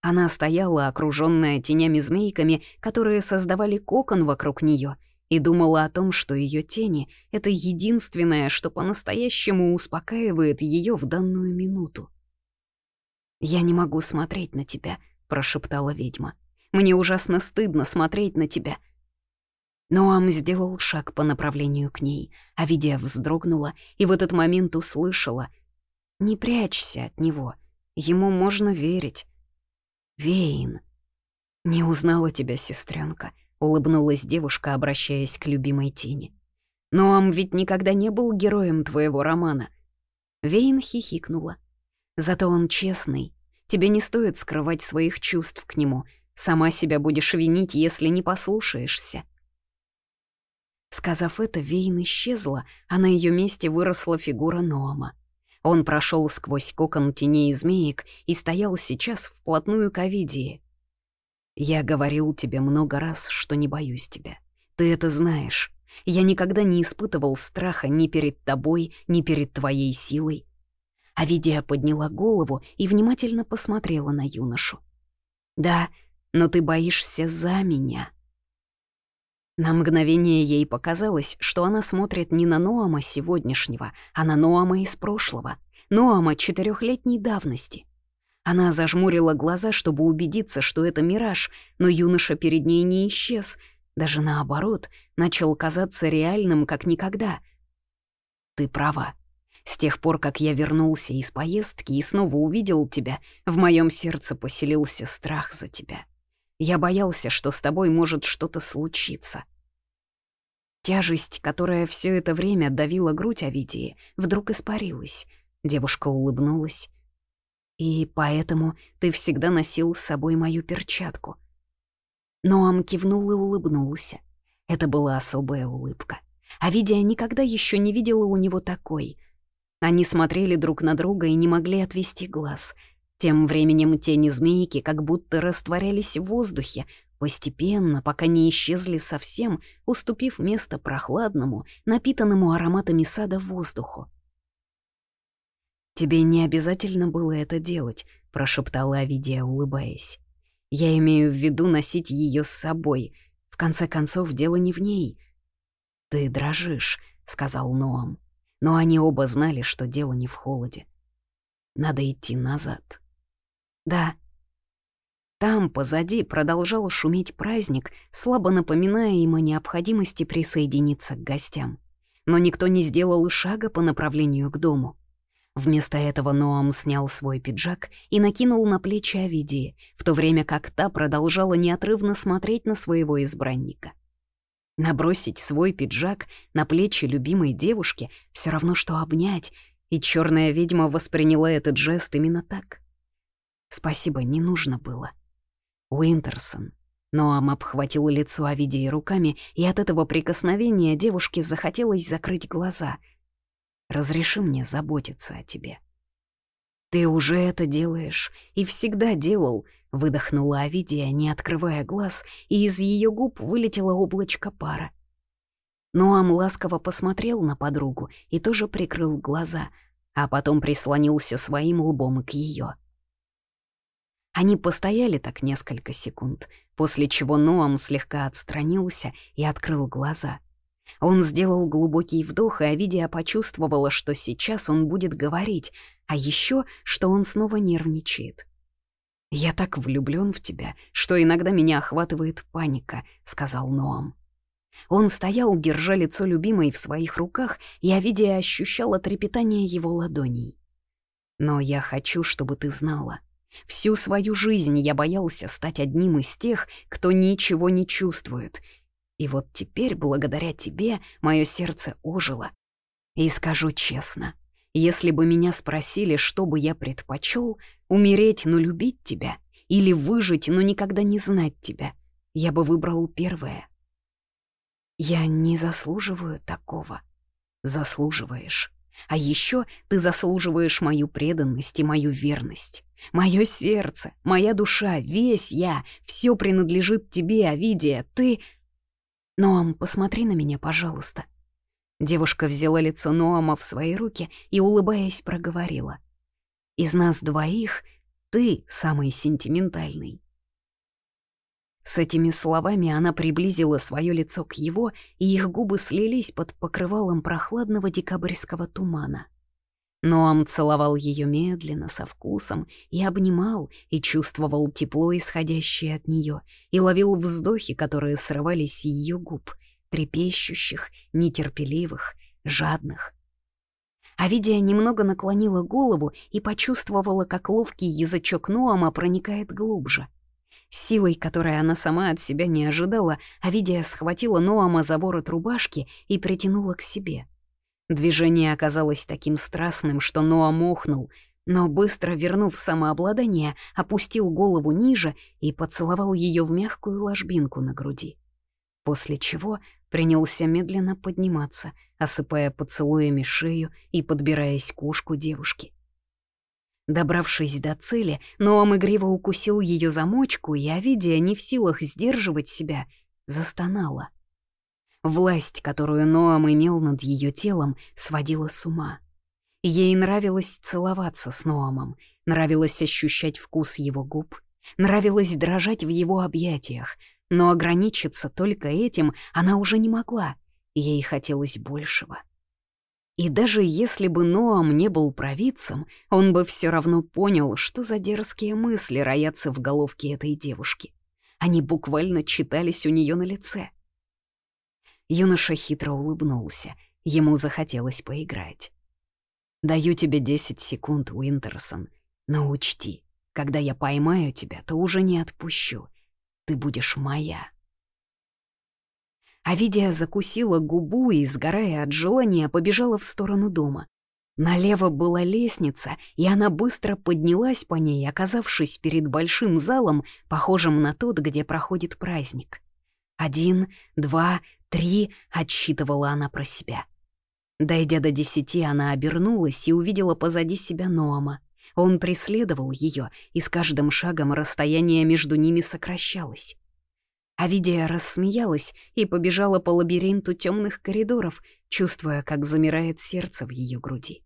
Она стояла, окруженная тенями-змейками, которые создавали кокон вокруг нее, и думала о том, что ее тени — это единственное, что по-настоящему успокаивает ее в данную минуту. «Я не могу смотреть на тебя», — прошептала ведьма. Мне ужасно стыдно смотреть на тебя». Ноам сделал шаг по направлению к ней, а Видия вздрогнула и в этот момент услышала. «Не прячься от него, ему можно верить». «Вейн». «Не узнала тебя, сестренка, улыбнулась девушка, обращаясь к любимой тени. «Ноам ведь никогда не был героем твоего романа». Вейн хихикнула. «Зато он честный. Тебе не стоит скрывать своих чувств к нему. Сама себя будешь винить, если не послушаешься». Сказав это, Вейн исчезла, а на ее месте выросла фигура Ноама. Он прошел сквозь кокон теней змеек и стоял сейчас вплотную к Овидии. «Я говорил тебе много раз, что не боюсь тебя. Ты это знаешь. Я никогда не испытывал страха ни перед тобой, ни перед твоей силой». Авидия подняла голову и внимательно посмотрела на юношу. «Да, но ты боишься за меня». На мгновение ей показалось, что она смотрит не на Ноама сегодняшнего, а на Ноама из прошлого, Ноама четырехлетней давности. Она зажмурила глаза, чтобы убедиться, что это мираж, но юноша перед ней не исчез, даже наоборот, начал казаться реальным, как никогда. «Ты права», с тех пор, как я вернулся из поездки и снова увидел тебя, в моем сердце поселился страх за тебя. Я боялся, что с тобой может что-то случиться. Тяжесть, которая все это время давила грудь Овидии, вдруг испарилась. Девушка улыбнулась. «И поэтому ты всегда носил с собой мою перчатку». Ноам кивнул и улыбнулся. Это была особая улыбка. Авидия никогда еще не видела у него такой. Они смотрели друг на друга и не могли отвести глаз — тем временем тени змейки как будто растворялись в воздухе, постепенно, пока не исчезли совсем, уступив место прохладному, напитанному ароматами сада воздуху. «Тебе не обязательно было это делать», — прошептала Авидия, улыбаясь. «Я имею в виду носить ее с собой. В конце концов, дело не в ней». «Ты дрожишь», — сказал Ноам. Но они оба знали, что дело не в холоде. «Надо идти назад». Да. Там, позади, продолжал шуметь праздник, слабо напоминая им о необходимости присоединиться к гостям. Но никто не сделал и шага по направлению к дому. Вместо этого Ноам снял свой пиджак и накинул на плечи Авидии, в то время как та продолжала неотрывно смотреть на своего избранника. Набросить свой пиджак на плечи любимой девушки все равно, что обнять, и черная ведьма восприняла этот жест именно так — Спасибо, не нужно было. Уинтерсон. Ноам обхватил лицо Авидии руками, и от этого прикосновения девушке захотелось закрыть глаза. «Разреши мне заботиться о тебе». «Ты уже это делаешь и всегда делал», — выдохнула Авидия, не открывая глаз, и из ее губ вылетело облачко пара. Ноам ласково посмотрел на подругу и тоже прикрыл глаза, а потом прислонился своим лбом к ее. Они постояли так несколько секунд, после чего Ноам слегка отстранился и открыл глаза. Он сделал глубокий вдох, и Авидия почувствовала, что сейчас он будет говорить, а еще, что он снова нервничает. «Я так влюблен в тебя, что иногда меня охватывает паника», — сказал Ноам. Он стоял, держа лицо любимой в своих руках, и Авидия ощущала трепетание его ладоней. «Но я хочу, чтобы ты знала. Всю свою жизнь я боялся стать одним из тех, кто ничего не чувствует. И вот теперь, благодаря тебе, мое сердце ожило. И скажу честно, если бы меня спросили, что бы я предпочел, умереть, но любить тебя, или выжить, но никогда не знать тебя, я бы выбрал первое. Я не заслуживаю такого. Заслуживаешь. А еще ты заслуживаешь мою преданность и мою верность. Мое сердце, моя душа, весь я, все принадлежит тебе, Авидия, ты... Ноам, посмотри на меня, пожалуйста. Девушка взяла лицо Ноама в свои руки и, улыбаясь, проговорила. «Из нас двоих ты самый сентиментальный». С этими словами она приблизила свое лицо к его, и их губы слились под покрывалом прохладного декабрьского тумана. Ноам целовал ее медленно, со вкусом, и обнимал, и чувствовал тепло, исходящее от нее, и ловил вздохи, которые срывались с ее губ, трепещущих, нетерпеливых, жадных. Авидия немного наклонила голову и почувствовала, как ловкий язычок Ноама проникает глубже — силой, которой она сама от себя не ожидала, Авидия схватила Ноама за ворот рубашки и притянула к себе. Движение оказалось таким страстным, что Ноам охнул, но быстро вернув самообладание, опустил голову ниже и поцеловал ее в мягкую ложбинку на груди. После чего принялся медленно подниматься, осыпая поцелуями шею и подбираясь к ушку девушки. Добравшись до цели, Ноам игриво укусил ее замочку, и Авидия, не в силах сдерживать себя, застонала. Власть, которую Ноам имел над ее телом, сводила с ума. Ей нравилось целоваться с Ноамом, нравилось ощущать вкус его губ, нравилось дрожать в его объятиях, но ограничиться только этим она уже не могла, ей хотелось большего. И даже если бы Ноам не был провидцем, он бы все равно понял, что за дерзкие мысли роятся в головке этой девушки. Они буквально читались у нее на лице. Юноша хитро улыбнулся. Ему захотелось поиграть. «Даю тебе 10 секунд, Уинтерсон, но учти, когда я поймаю тебя, то уже не отпущу. Ты будешь моя». Авидия закусила губу и, сгорая от желания, побежала в сторону дома. Налево была лестница, и она быстро поднялась по ней, оказавшись перед большим залом, похожим на тот, где проходит праздник. «Один, два, три», — отсчитывала она про себя. Дойдя до десяти, она обернулась и увидела позади себя Ноама. Он преследовал ее, и с каждым шагом расстояние между ними сокращалось. Авидия рассмеялась и побежала по лабиринту темных коридоров, чувствуя, как замирает сердце в ее груди.